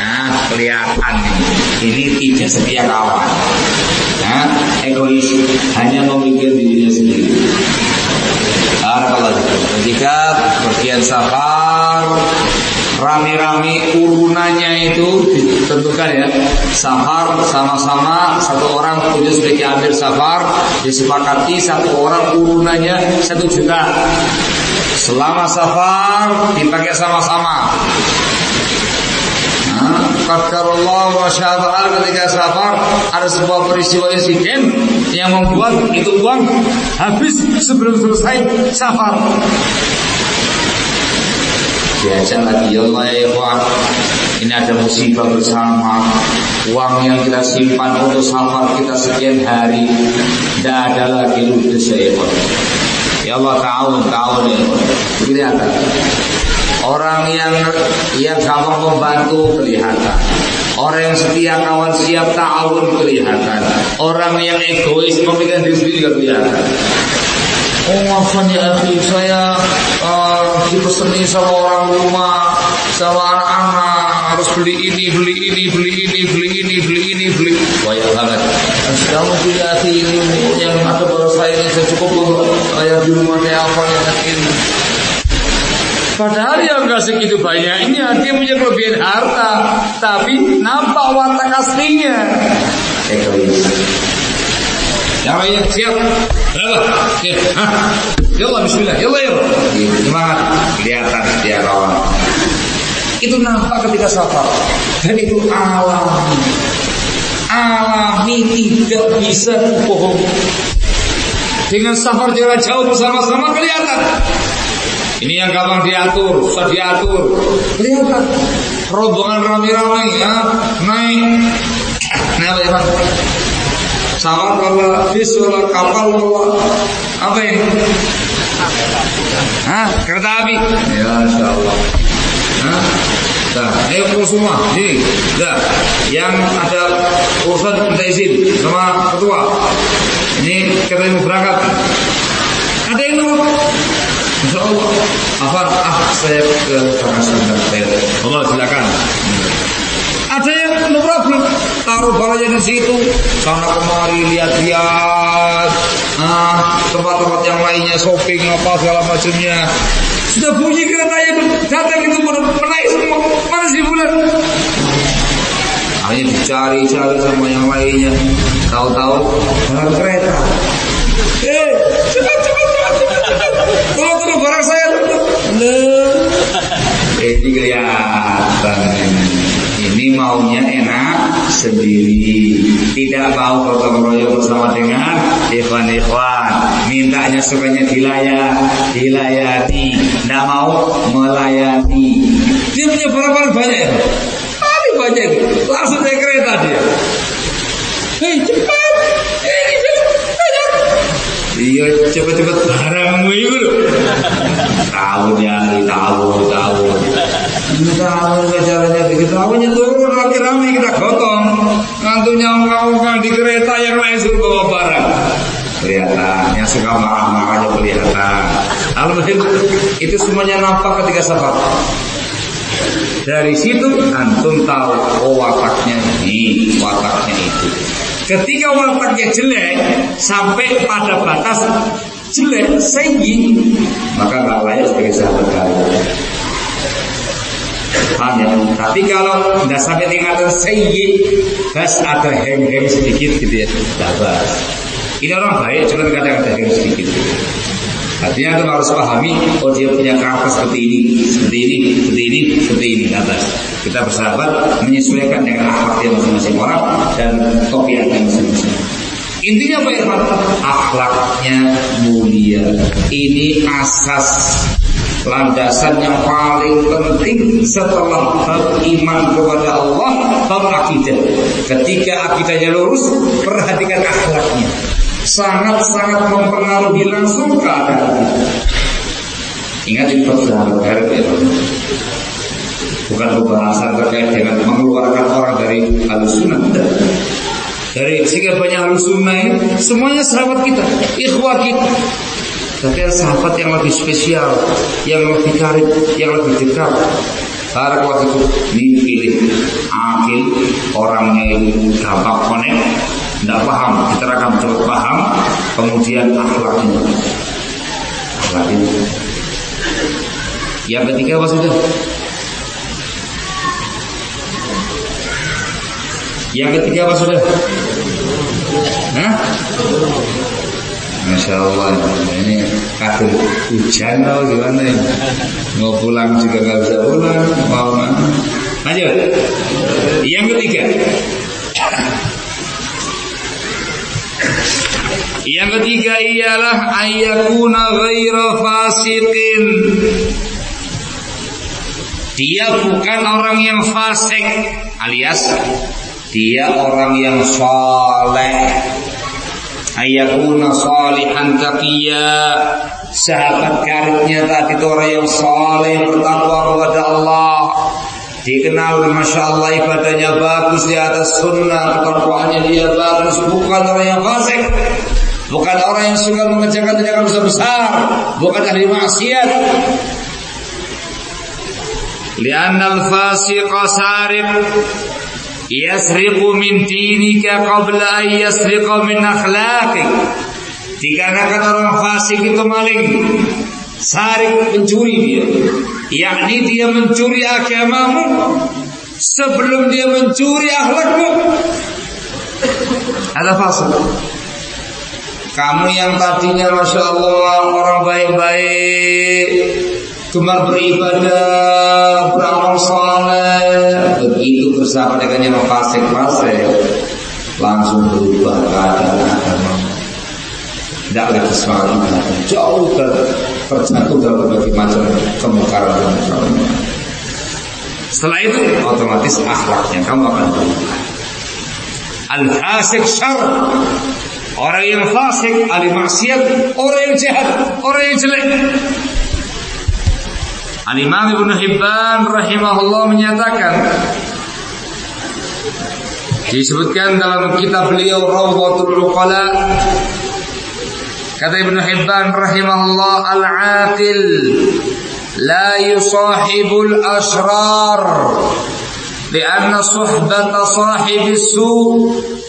Nah, kelihatan ini tidak setia kawan. Nah, egois, hanya memikir dirinya sendiri. Barakallahu Ketika bagian safar rame-rame urunannya itu ditentukan ya safar sama-sama satu orang punya sebagai amir safar disepakati satu orang urunannya satu juta Selama safar dipakai sama-sama. Qadarullah wa syafa'al ketika safar ada sebuah peristiwa insiden yang membuat itu uang habis sebelum selesai safar. Diajak lagi ya Allah ya ikhwan Ini ada musibah bersama Uang yang kita simpan untuk safar kita sekian hari Tidak ada lagi ludes ya ikhwan Ya Allah ta'awun, ta'awun ya Kelihatan. Orang yang yang gampang membantu kelihatan. Orang yang setia kawan siap ta'awun kelihatan. Orang yang egois memikirkan diri sendiri juga kelihatan. Oh maafkan ya akhi. Saya uh, dipeseni sama orang rumah sama anak-anak harus beli ini beli ini beli ini beli ini beli ini beli banyak banget kamu punya akhi ini yang ada pada saya ini saya cukup saya di rumah kayak apa yang ini Padahal yang enggak segitu banyaknya Dia punya kelebihan harta Tapi nampak watak aslinya Egois yang lainnya siap. Berapa? Siap. Hah? Ya Allah bismillah. Ya Allah ya Allah. Semangat. Kelihatan dia kawan. Itu nampak ketika safar. Dan itu alami. Alami tidak bisa bohong. Dengan safar jarak jauh bersama-sama kelihatan. Ini yang gampang diatur, susah diatur. Kelihatan. Rombongan rame-rame ya, naik. Nah, ya, bawa bis bawa kapal bawa apa ini? Hah? Kereta api? Ya Insya Allah. Hah? Nah, ayo kumpul semua. Sini. Nah, yang ada urusan minta izin sama ketua. Ini kita mau berangkat. Ada yang mau? Insya Allah. Apa? Ah, saya ke sana sebentar. Allah silakan. Ada yang no problem, taruh barangnya di situ, sana kemari lihat-lihat, ah tempat-tempat yang lainnya shopping apa segala macamnya. Sudah bunyi keretanya datang itu menaik semua, mana sih bulan? Hanya dicari-cari sama yang lainnya, tahu-tahu. Barang kereta. Eh, cepat, cepat, cepat, cepat, Tolong, tolong barang saya. Eh, ini kelihatan ini maunya enak sendiri. Tidak mau gotong royong bersama dengan ikhwan-ikhwan. Mintanya sukanya dilayak dilayati. Tidak mau melayani dia punya barang-barang banyak ya banyak. Langsung naik kereta dia. Hei cepat. Hei cepat iya cepat-cepat. Barangmu itu tahu dia tahu tahu. Tahu caranya begitu awalnya turun rame-rame kita gotong ngantunya orang di kereta yang lain suruh bawa barang kelihatan yang suka marah-marah aja kelihatan Alhamdulillah itu semuanya nampak ketika safar. Dari situ antum tahu oh wataknya ini, wataknya itu. Ketika wataknya jelek sampai pada batas jelek, sayyi, maka nggak layak sebagai sahabat kalian. Paham ya? Tapi kalau nggak sampai tingkatan sayyi, bas ada heng-heng sedikit gitu ya, nggak bas. Ini orang baik, cuma kadang ada heng sedikit. Artinya kita harus pahami, oh dia punya karakter seperti ini, seperti ini, seperti ini, seperti ini. Atas kita bersahabat menyesuaikan dengan akhlak masing-masing orang dan topiannya masing-masing. Intinya apa ya Akhlaknya mulia. Ini asas landasan yang paling penting setelah beriman kepada Allah bab akidah. Ketika akidahnya lurus, perhatikan akhlaknya sangat-sangat mempengaruhi langsung keadaan Ingat ini persahabat ya. Bukan pembahasan terkait dengan mengeluarkan orang dari halusunan Dari sehingga banyak halusunan ini semuanya sahabat kita, ikhwah kita. Ada sahabat yang lebih spesial, yang lebih karib, yang lebih dekat. Barakallahu itu ini pilih akil orangnya itu gampang konek tidak paham, kita akan coba paham, kemudian akhlaknya. Akhlaknya. Yang ketiga apa sudah? Yang ketiga apa sudah? Hah? Masya Allah ini kado hujan atau gimana ya? Mau pulang juga nggak bisa pulang, mau mana? Lanjut. Yang ketiga, Yang ketiga ialah ayakuna ghaira fasiqin. Dia bukan orang yang fasik alias dia orang yang soleh. Ayakuna salihan taqiyya. Sahabat karibnya tadi itu orang yang soleh bertakwa kepada Allah. Dikenal Masya Allah ibadahnya bagus di atas sunnah Ketakwaannya dia bagus Bukan orang yang fasik Bukan orang yang suka mengerjakan tindakan besar-besar, bukan ahli maksiat. Lianna al-fasiqa sariq yasriqu min dinika qabla an yasriqa min akhlaqik. Dikarenakan orang fasik itu maling, sarik pencuri dia. Yakni dia mencuri agamamu sebelum dia mencuri akhlakmu. Ada fasik. Kamu yang tadinya Masya Allah orang baik-baik Gemar beribadah Beramal soleh. Begitu bersama dengan yang fasik-fasik Langsung berubah keadaan agama. Tidak lagi semangat ibadah. Jauh ter, terjatuh dalam berbagai macam kemungkaran dan Setelah itu otomatis akhlaknya kamu akan berubah. Al-fasik syar. Orang yang fasik, ahli maksiat, orang yang jahat, orang yang jelek. Al-Imam Ibn Hibban rahimahullah menyatakan disebutkan dalam kitab beliau Rawdatul Uqala kata Ibn Hibban rahimahullah al-aqil la yusahibul asrar لأن صحبة صاحب السوء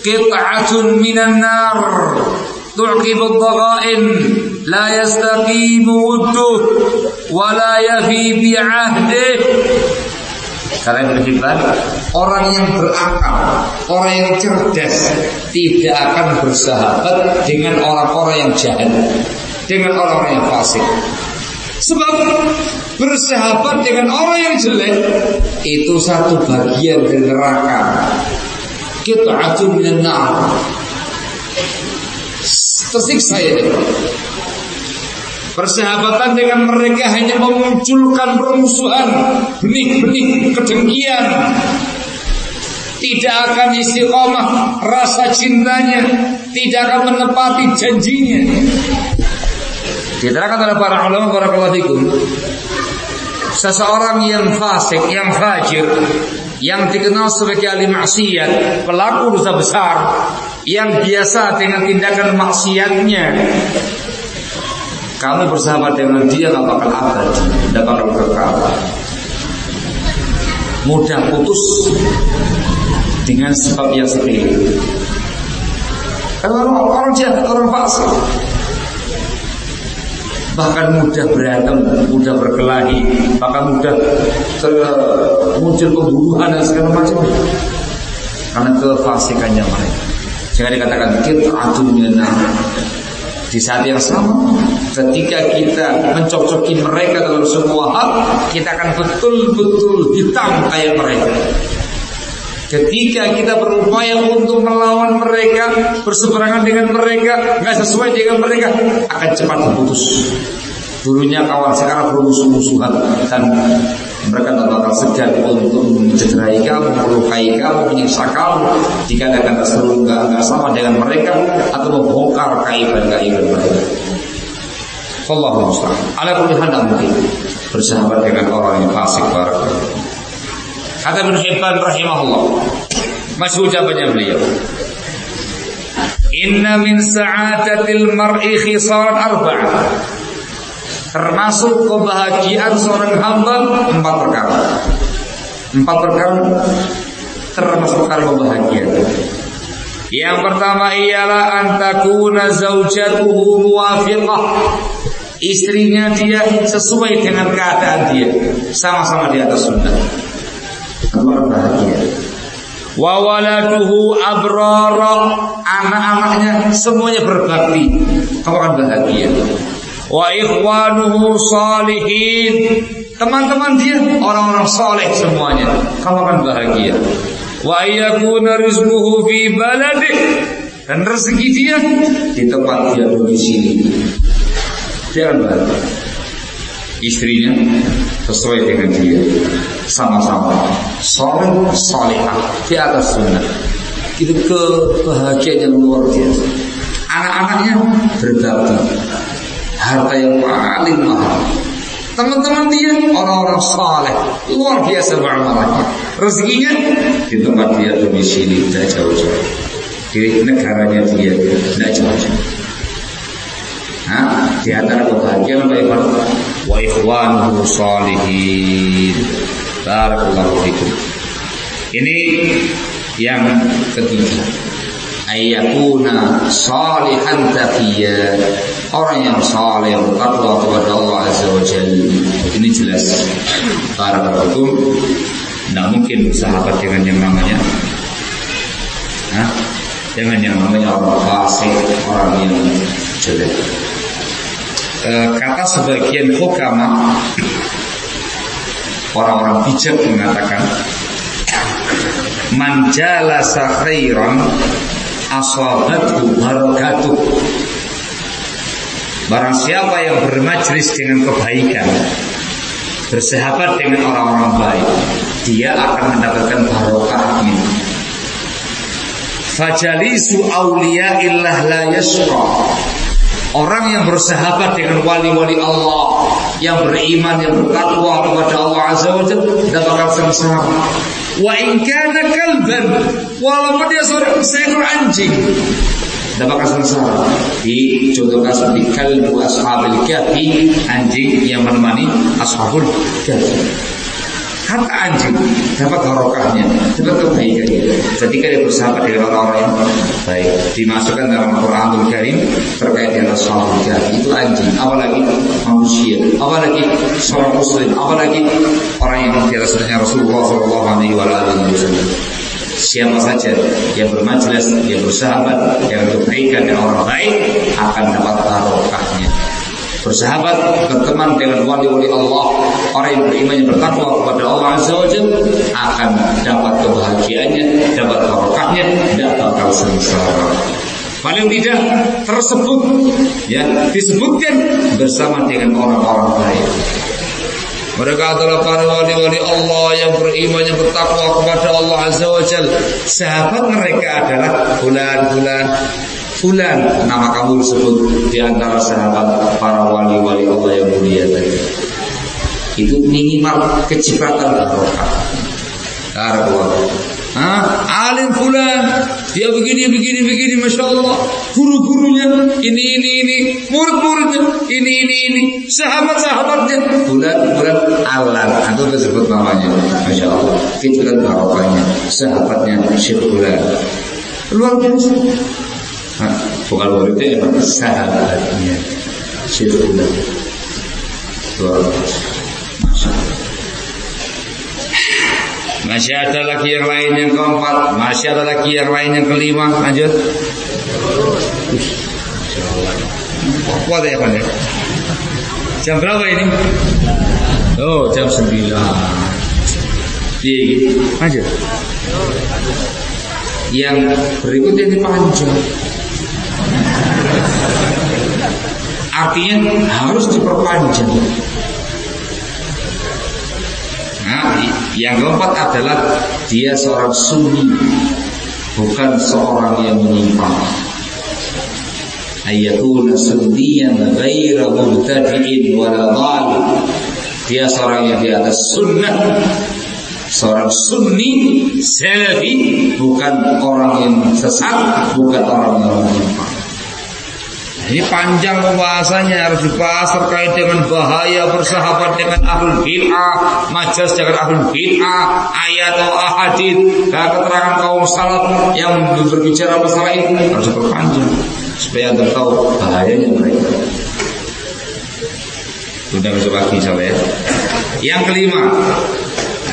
قطعة من النار تعقب الضغائن لا يستقيم وده ولا يفي بعهده Kalian berhebat Orang yang berakal Orang yang cerdas Tidak akan bersahabat Dengan orang-orang yang jahat Dengan orang-orang yang fasik Sebab bersahabat dengan orang yang jelek itu satu bagian dari neraka. Kita acun minan Tersiksa ya. Persahabatan dengan mereka hanya memunculkan permusuhan, benih-benih kedengkian. Tidak akan istiqomah rasa cintanya, tidak akan menepati janjinya. Diterangkan oleh para ulama para fikum. Seseorang yang fasik, yang fajir, yang dikenal sebagai ahli maksiat, pelaku dosa besar, yang biasa dengan tindakan maksiatnya, Kamu bersahabat dengan dia nggak bakal abadi, nggak bakal kekal. Mudah putus dengan sebab yang sepele. Kalau orang, orang jahat, orang fasik, bahkan mudah berantem, mudah berkelahi, bahkan mudah muncul pembunuhan dan segala macam karena kefasikannya mereka. Jangan dikatakan kita adunya di saat yang sama ketika kita mencocoki mereka dalam semua hal kita akan betul-betul hitam kayak mereka Ketika kita berupaya untuk melawan mereka, berseberangan dengan mereka, nggak sesuai dengan mereka, akan cepat putus. Dulunya kawan sekarang bermusuh-musuhan dan mereka tak bakal segan untuk mencederai kamu, melukai kamu, menyiksa kamu jika ada kata seru nggak sama dengan mereka atau membongkar kaiban-kaiban mereka. Allah mustahil. Kulli hal mungkin bersahabat dengan orang yang fasik barakallahu. Kata Ibn Hibban rahimahullah. Masih ucapannya beliau. Inna min sa'atatil mar'i khisalan arba'ah. Termasuk kebahagiaan seorang hamba empat perkara. Empat perkara termasuk perkara kebahagiaan. Yang pertama ialah antakuna zaujatuhu muwafiqah. Istrinya dia sesuai dengan keadaan dia, sama-sama di atas sunnah orang bahagia. Wa waladuhu abrara anak-anaknya semuanya berbakti. Kamu akan bahagia. Wa ikhwanuhu salihin. Teman-teman dia orang-orang soleh semuanya. Kamu akan bahagia. Wa yakuna rizquhu fi baladih. Dan rezeki dia di tempat dia domisili. Dia akan bahagia. Istrinya sesuai dengan dia. Sama-sama soleh solehah di atas sunnah. Itu kebahagiaan yang luar biasa. Anak-anaknya berbakti harta yang paling mahal teman-teman dia orang-orang saleh luar biasa beramalnya rezekinya di tempat dia domisili tidak jauh-jauh di negaranya dia tidak jauh-jauh Nah, di antara kebahagiaan apa ikhwan? Wa ikhwanuhu salihin. Barakallahu fikum. Ini yang ketiga. Ayyakuna salihan taqiyya. Orang yang saleh bertakwa kepada Allah Azza wa. Ini jelas. Barakallahu fikum. Tidak mungkin sahabat dengan yang namanya Hah? dengan yang namanya orang fasik, orang yang jelek. E, kata sebagian hukama orang-orang bijak mengatakan manjala khairan asabatu barakatuh. Barang siapa yang bermajlis dengan kebaikan Bersahabat dengan orang-orang baik Dia akan mendapatkan barokahnya. Fajalisu awliya illah la yashqa. Orang yang bersahabat dengan wali-wali Allah Yang beriman, yang bertakwa kepada Allah Azza wa Tidak bakal sengsara Wa in kana kalban. Walaupun dia seorang seekor anjing. Tidak bakal sengsara Dicontohkan seperti kalbu ashabil kahfi Anjing yang menemani ashabul kahfi Hatta anjing dapat barokahnya, dapat kebaikannya. Jadi dia bersahabat dengan orang-orang yang baik. Dimasukkan dalam Quranul Karim terkait dengan sahabat itu anjing, apalagi manusia, apalagi seorang muslim, apalagi orang yang di atas Rasulullah Shallallahu Alaihi Wasallam. Siapa saja yang bermajelis, yang bersahabat, yang berkebaikan dengan orang baik akan dapat barokahnya bersahabat, berteman dengan wali-wali Allah, orang yang beriman yang bertakwa kepada Allah Azza wa akan dapat kebahagiaannya, dapat barokahnya, tidak bakal sengsara. Paling tidak tersebut ya disebutkan bersama dengan orang-orang baik. Mereka adalah para wali-wali Allah yang beriman yang bertakwa kepada Allah Azza wa Sahabat mereka adalah bulan-bulan Fulan nama kamu disebut di antara sahabat para wali-wali Allah yang mulia tadi. Itu minimal kecipratan barokah. Barokah. Hah? Alim fulan dia begini begini, begini, masya Allah. Guru-gurunya ini, ini, ini, murid-muridnya ini, ini, ini, sahabat-sahabatnya. Bulan, bulan alan, atau disebut namanya, masya Allah. Fitran barokahnya, sahabatnya Syekh Bulan. Luar biasa. Nah, bukan muridnya, ya, sahabatnya Syekh Bulan. Luar biasa. Masya Allah. Masih ada lagi yang lain yang keempat? Masih ada lagi yang lain yang kelima? Lanjut. Kuat ya Pak ya? Jam berapa ini? Oh jam sembilan. Iya. Lanjut. Yang berikutnya ini panjang Artinya harus diperpanjang Nah, yang keempat adalah dia seorang sunni, bukan seorang yang menyimpang. Ayatuna sunniyan ghaira mubtadi'in wala. Dia seorang yang di atas sunnah, seorang sunni, salafi, bukan orang yang sesat, bukan orang yang menyimpang. Ini panjang pembahasannya harus dibahas terkait dengan bahaya bersahabat dengan ahlul bid'ah, majas dengan ahlul bid'ah, ayat atau ahadith, dan keterangan kaum salaf yang berbicara masalah itu harus diperpanjang supaya anda tahu bahayanya mereka. Sudah besok pagi ya. Yang kelima,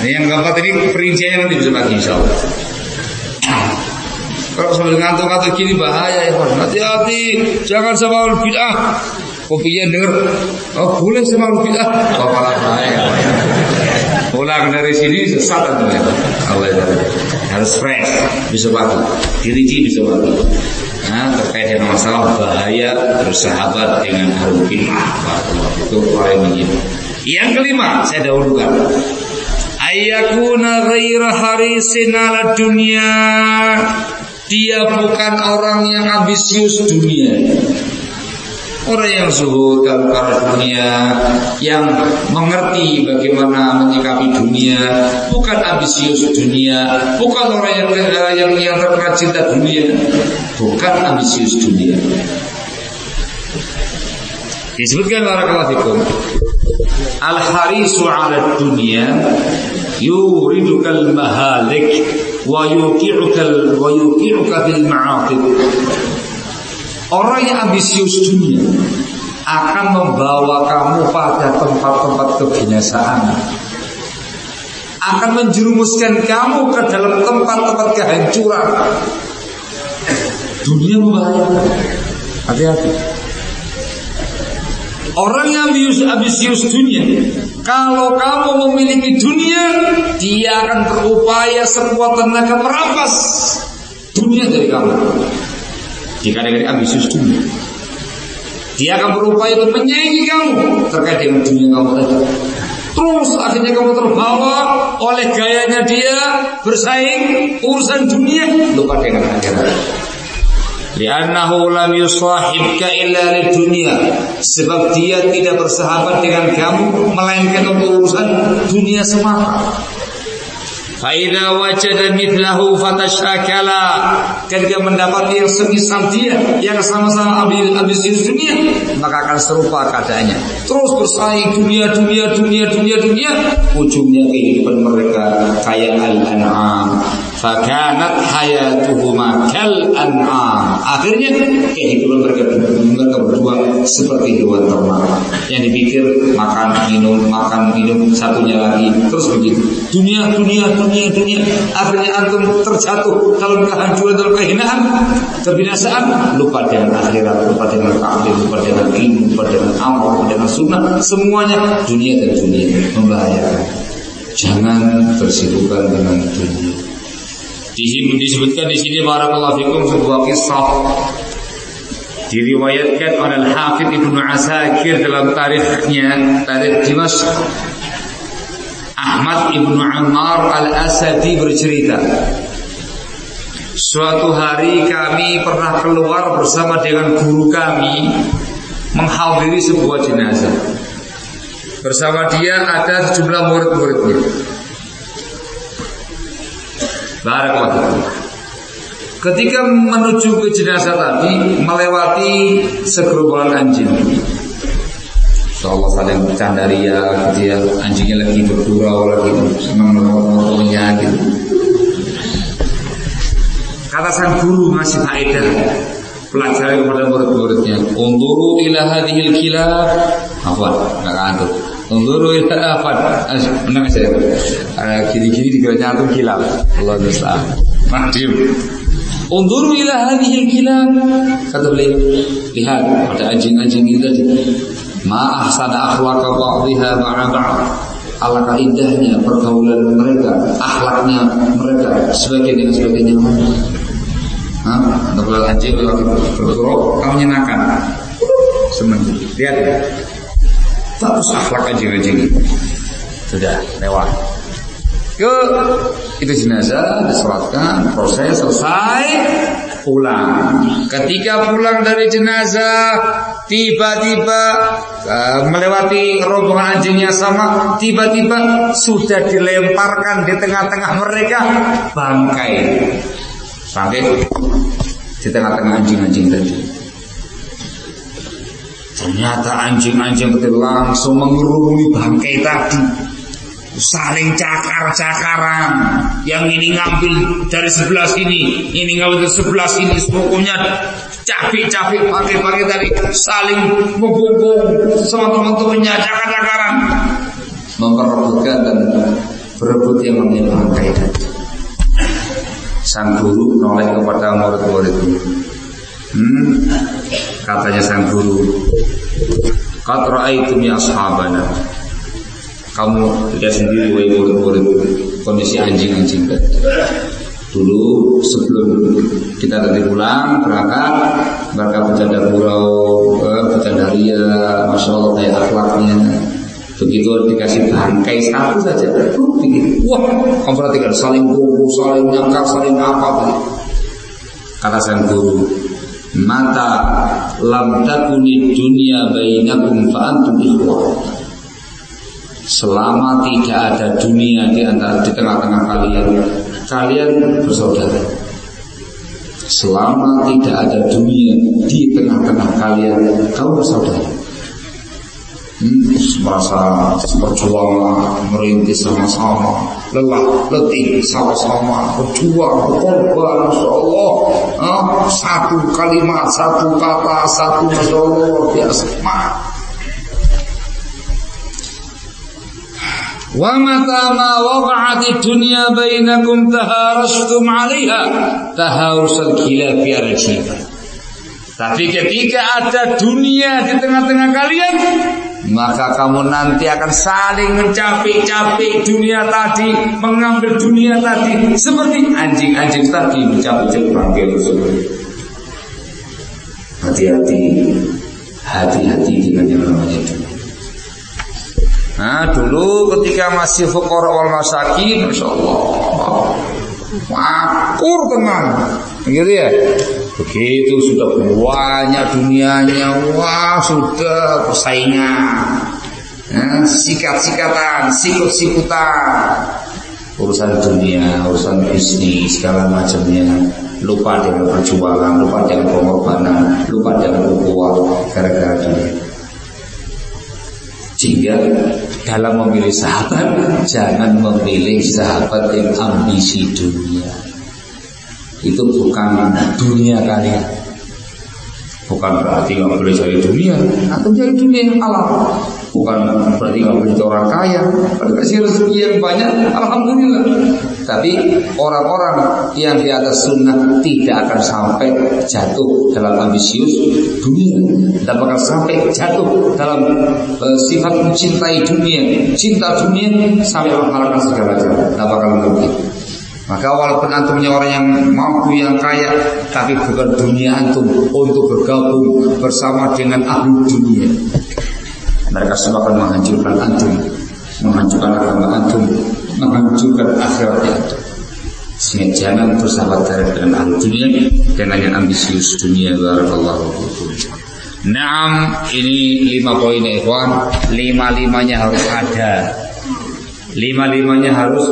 ini yang keempat ini perinciannya nanti bisa pagi insyaallah. Kalau sambil ngantuk-ngantuk gini bahaya ya Hati-hati, jangan sama bid'ah. Kopinya denger, oh boleh sama bid'ah. Oh malah bahaya. Pulang dari sini sesat. Allah ya. Harus fresh, bisa pagi. Dirici bisa pagi. Nah, terkait dengan masalah bahaya bersahabat dengan ahlul bid'ah. Itu paling ini. Yang kelima, saya dahulukan. Ayakuna ghaira harisin ala dunia dia bukan orang yang ambisius dunia. Orang yang zuhud dalam perkara dunia Yang mengerti bagaimana menyikapi dunia Bukan ambisius dunia Bukan orang yang, yang, yang terkena cinta dunia Bukan ambisius dunia. Disebutkan barakallahu fikum. Al-harisu ala dunia Yuridukal mahalik Orang yang ambisius dunia akan membawa kamu pada tempat-tempat kebinasaan. Akan menjerumuskan kamu ke dalam tempat-tempat kehancuran. Dunia membahayakan. Hati-hati. Orang yang ambisius, ambisius dunia. Kalau kamu memiliki dunia Dia akan berupaya sekuat tenaga merampas Dunia dari kamu. Jika dengan ambisius dunia. Dia akan berupaya untuk menyaingi kamu Terkait dengan dunia kamu tadi. Terus akhirnya kamu terbawa oleh gayanya dia bersaing urusan dunia. Lupa dengan akhirat. Li'annahu lam yusahibka illa dunia. Sebab dia tidak bersahabat dengan kamu Melainkan untuk urusan dunia semata. Fa'idha wajada mithlahu fatashakala. Ketika mendapat yang semisal dia Yang sama-sama ambisius dunia Maka akan serupa keadaannya. Terus bersaing dunia, dunia, dunia, dunia, dunia Ujungnya kehidupan mereka Kayak al-an'am Fakanat hayatuhuma kal an'am. Akhirnya kehidupan mereka mereka berdua seperti hewan ternak yang dipikir makan minum makan minum satunya lagi terus begitu. Dunia dunia dunia dunia akhirnya antum terjatuh dalam kehancuran dalam kehinaan kebinasaan lupa dengan akhirat lupa dengan takdir lupa dengan ilmu lupa dengan amal lupa dengan sunnah semuanya dunia dan dunia membahayakan. Jangan tersibukkan dengan dunia. Disebutkan di sini barakallahu fikum sebuah kisah diriwayatkan oleh Al-Hafidh Ibnu Asakir dalam tarikhnya tarikh Dimashq Ahmad Ibnu Ammar Al-Asadi bercerita Suatu hari kami pernah keluar bersama dengan guru kami menghadiri sebuah jenazah. Bersama dia ada sejumlah murid-muridnya. Barakallahu Ketika menuju ke jenazah tadi melewati segerombolan anjing. Insyaallah saling candaria gitu ya. Anjingnya lagi berdurau lagi Senang motonya gitu. Kata sang guru masih faedah. Pelajari kepada murid-muridnya. Unduru ila hadihil kilab Afwan, enggak kantuk Unduru ila afwan Menang saya Gini-gini dikira nyantum kilab Allah musta'an Mahdim Unduru ila hadihil kilab Kata beliau Lihat pada anjing-anjing itu tadi Ma ahsana akhlaqa ba'dihha ma'a. Alangkah indahnya pergaulan mereka, akhlaknya mereka sebagian dengan sebagainya. Hah? Untuk anjing bergurau, kamu menyenangkan. Senang. Lihat ya. Status akhlak anjing-anjing Sudah lewat. Ke itu jenazah disolatkan, proses selesai, pulang. Ketika pulang dari jenazah, tiba-tiba uh, melewati rombongan anjingnya sama, tiba-tiba sudah dilemparkan di tengah-tengah mereka bangkai. Bangkai di tengah-tengah anjing-anjing tadi. Ternyata anjing-anjing itu langsung mengerumuni bangkai tadi saling cakar-cakaran. Yang ini ngambil dari sebelah sini, ini ngambil dari sebelah sini, pokoknya capek-capek pakai-pakai tadi saling membungkung sama teman-temannya cakar-cakaran memperebutkan dan berebut yang namanya bangkai tadi. Sang guru noleh kepada murid-muridnya. Hmm, katanya sang guru, Qad ra'aitum ya ashabana. Kamu lihat sendiri wahai murid-murid. Kondisi anjing-anjing. Dulu sebelum kita nanti pulang berangkat mereka bercanda burau, eh, bercanda ria, masya Allah kayak akhlaknya. Begitu dikasih bangkai satu saja, bikin wah perhatikan saling kuku, saling nyangka, saling apa Kata sang guru, mata lam takuni dunia bainakum fa antum ikhwah Selama tidak ada dunia di antara di tengah-tengah kalian, kalian bersaudara. Selama tidak ada dunia di tengah-tengah kalian, kau bersaudara. Merasa berjuang merintis sama-sama lelah letih sama-sama berjuang berkorban masya Allah. Ah, satu kalimat satu kata satu masya Allah biasa. Wa mata ma waqa'ati dunya bainakum taharastum 'alaiha. Taharusal khilaf arjifa. Tapi ketika ada dunia di tengah-tengah kalian, maka kamu nanti akan saling mencapik-capik dunia tadi, mengambil dunia tadi, seperti anjing-anjing tadi mencapik-capik bangkai. Hati-hati, hati-hati dengan yang namanya dunia. Nah dulu ketika masih fukor wal masakin Masya Allah Makur tenang Gitu ya Begitu sudah banyak dunianya Wah sudah persaingan. Nah, Sikat-sikatan Sikut-sikutan. Urusan dunia Urusan bisnis Segala macamnya. Lupa dengan perjuangan Lupa dengan pengorbanan Lupa dengan ukhuwah Gara-gara dunia. Sehingga dalam memilih sahabat jangan memilih sahabat yang ambisi dunia. Itu bukan dunia kalian. Bukan berarti nggak boleh cari dunia, atau cari dunia yang halal. Bukan berarti nggak boleh orang kaya, kalau kasih rezeki yang banyak, alhamdulillah. Tapi orang-orang yang di atas sunnah tidak akan sampai jatuh dalam ambisius dunia, tidak bakal sampai jatuh dalam uh, sifat mencintai dunia, cinta dunia sampai menghalalkan segala macam, tidak bakal mungkin. Maka walaupun antumnya orang yang mampu yang kaya Tapi bukan dunia antum Untuk bergabung bersama dengan ahli dunia mereka semua akan menghancurkan antum, menghancurkan agama antum, menghancurkan akhirat antum. Sehingga jangan bersahabat dengan ahli dunia dengan yang ambisius dunia barakallahu. Naam, ini lima poin ya ikhwan, lima-limanya harus ada. Lima-limanya harus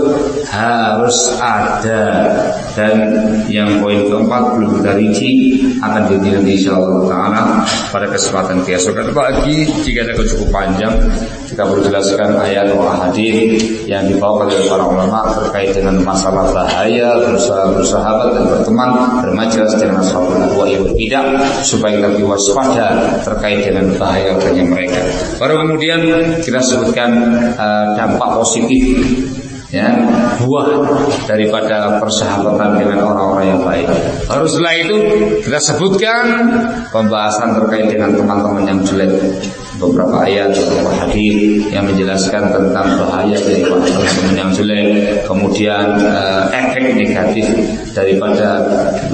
harus ada dan yang poin keempat belum kita rinci akan dilihat insya Allah Taala pada kesempatan keesokan pagi jika ada cukup panjang kita perlu jelaskan ayat atau hadis yang dibawa oleh para ulama terkait dengan masalah bahaya bersahabat dan berteman bermajelis dengan ashabul ahwa berbeda supaya kita lebih waspada terkait dengan bahaya mereka. Baru kemudian kita sebutkan uh, dampak positif ya buah daripada persahabatan dengan orang-orang yang baik. Harus setelah itu kita sebutkan pembahasan terkait dengan teman-teman yang jelek. Beberapa ayat, beberapa hadis yang menjelaskan tentang bahaya dari teman-teman yang jelek, kemudian uh, efek negatif daripada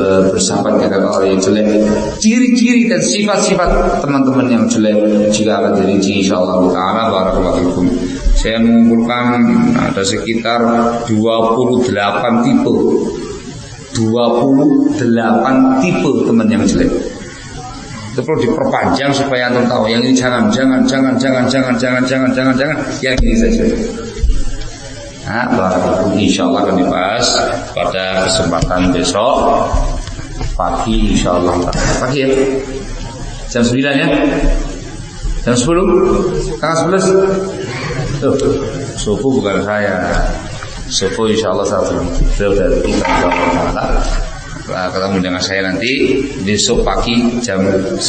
uh, bersahabat dengan orang yang jelek, ciri-ciri dan sifat-sifat teman-teman yang jelek jika akan dirinci insyaallah taala barakallahu saya mengumpulkan ada sekitar 28 tipe. 28 tipe teman yang jelek. Itu perlu diperpanjang supaya anda tahu. Yang ini jangan jangan jangan jangan jangan jangan jangan jangan jangan. Yang ini saja. Nah, insya Allah akan dibahas pada kesempatan besok pagi insya Allah pagi ya? Jam 9 ya? Jam 10 tanggal 11 Subuh bukan saya. Subuh insya Allah satu. Beliau dari kita. Nah, ketemu dengan saya nanti besok pagi jam 9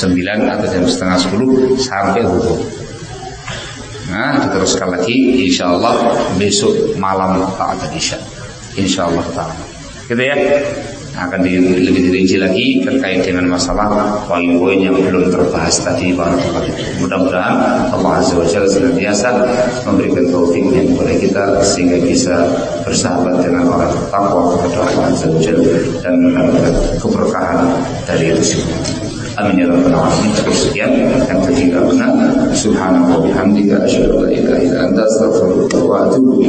atau jam setengah 10 sampai hukum. Nah, diteruskan lagi insya Allah besok malam tak ada. Insya Allah. Gitu ya akan lebih dirinci lagi terkait dengan masalah poin-poin yang belum terbahas tadi mudah-mudahan Allah Azza wa Jalla senantiasa memberikan taufik yang kepada kita sehingga bisa bersahabat dengan orang takwa kepada Allah Azza wa Jalla dan mendapatkan keberkahan dari itu. Amin ya rabbal alamin. Sekian yang tidak benar. Subhanallah bihamdika ilaha wa atubu.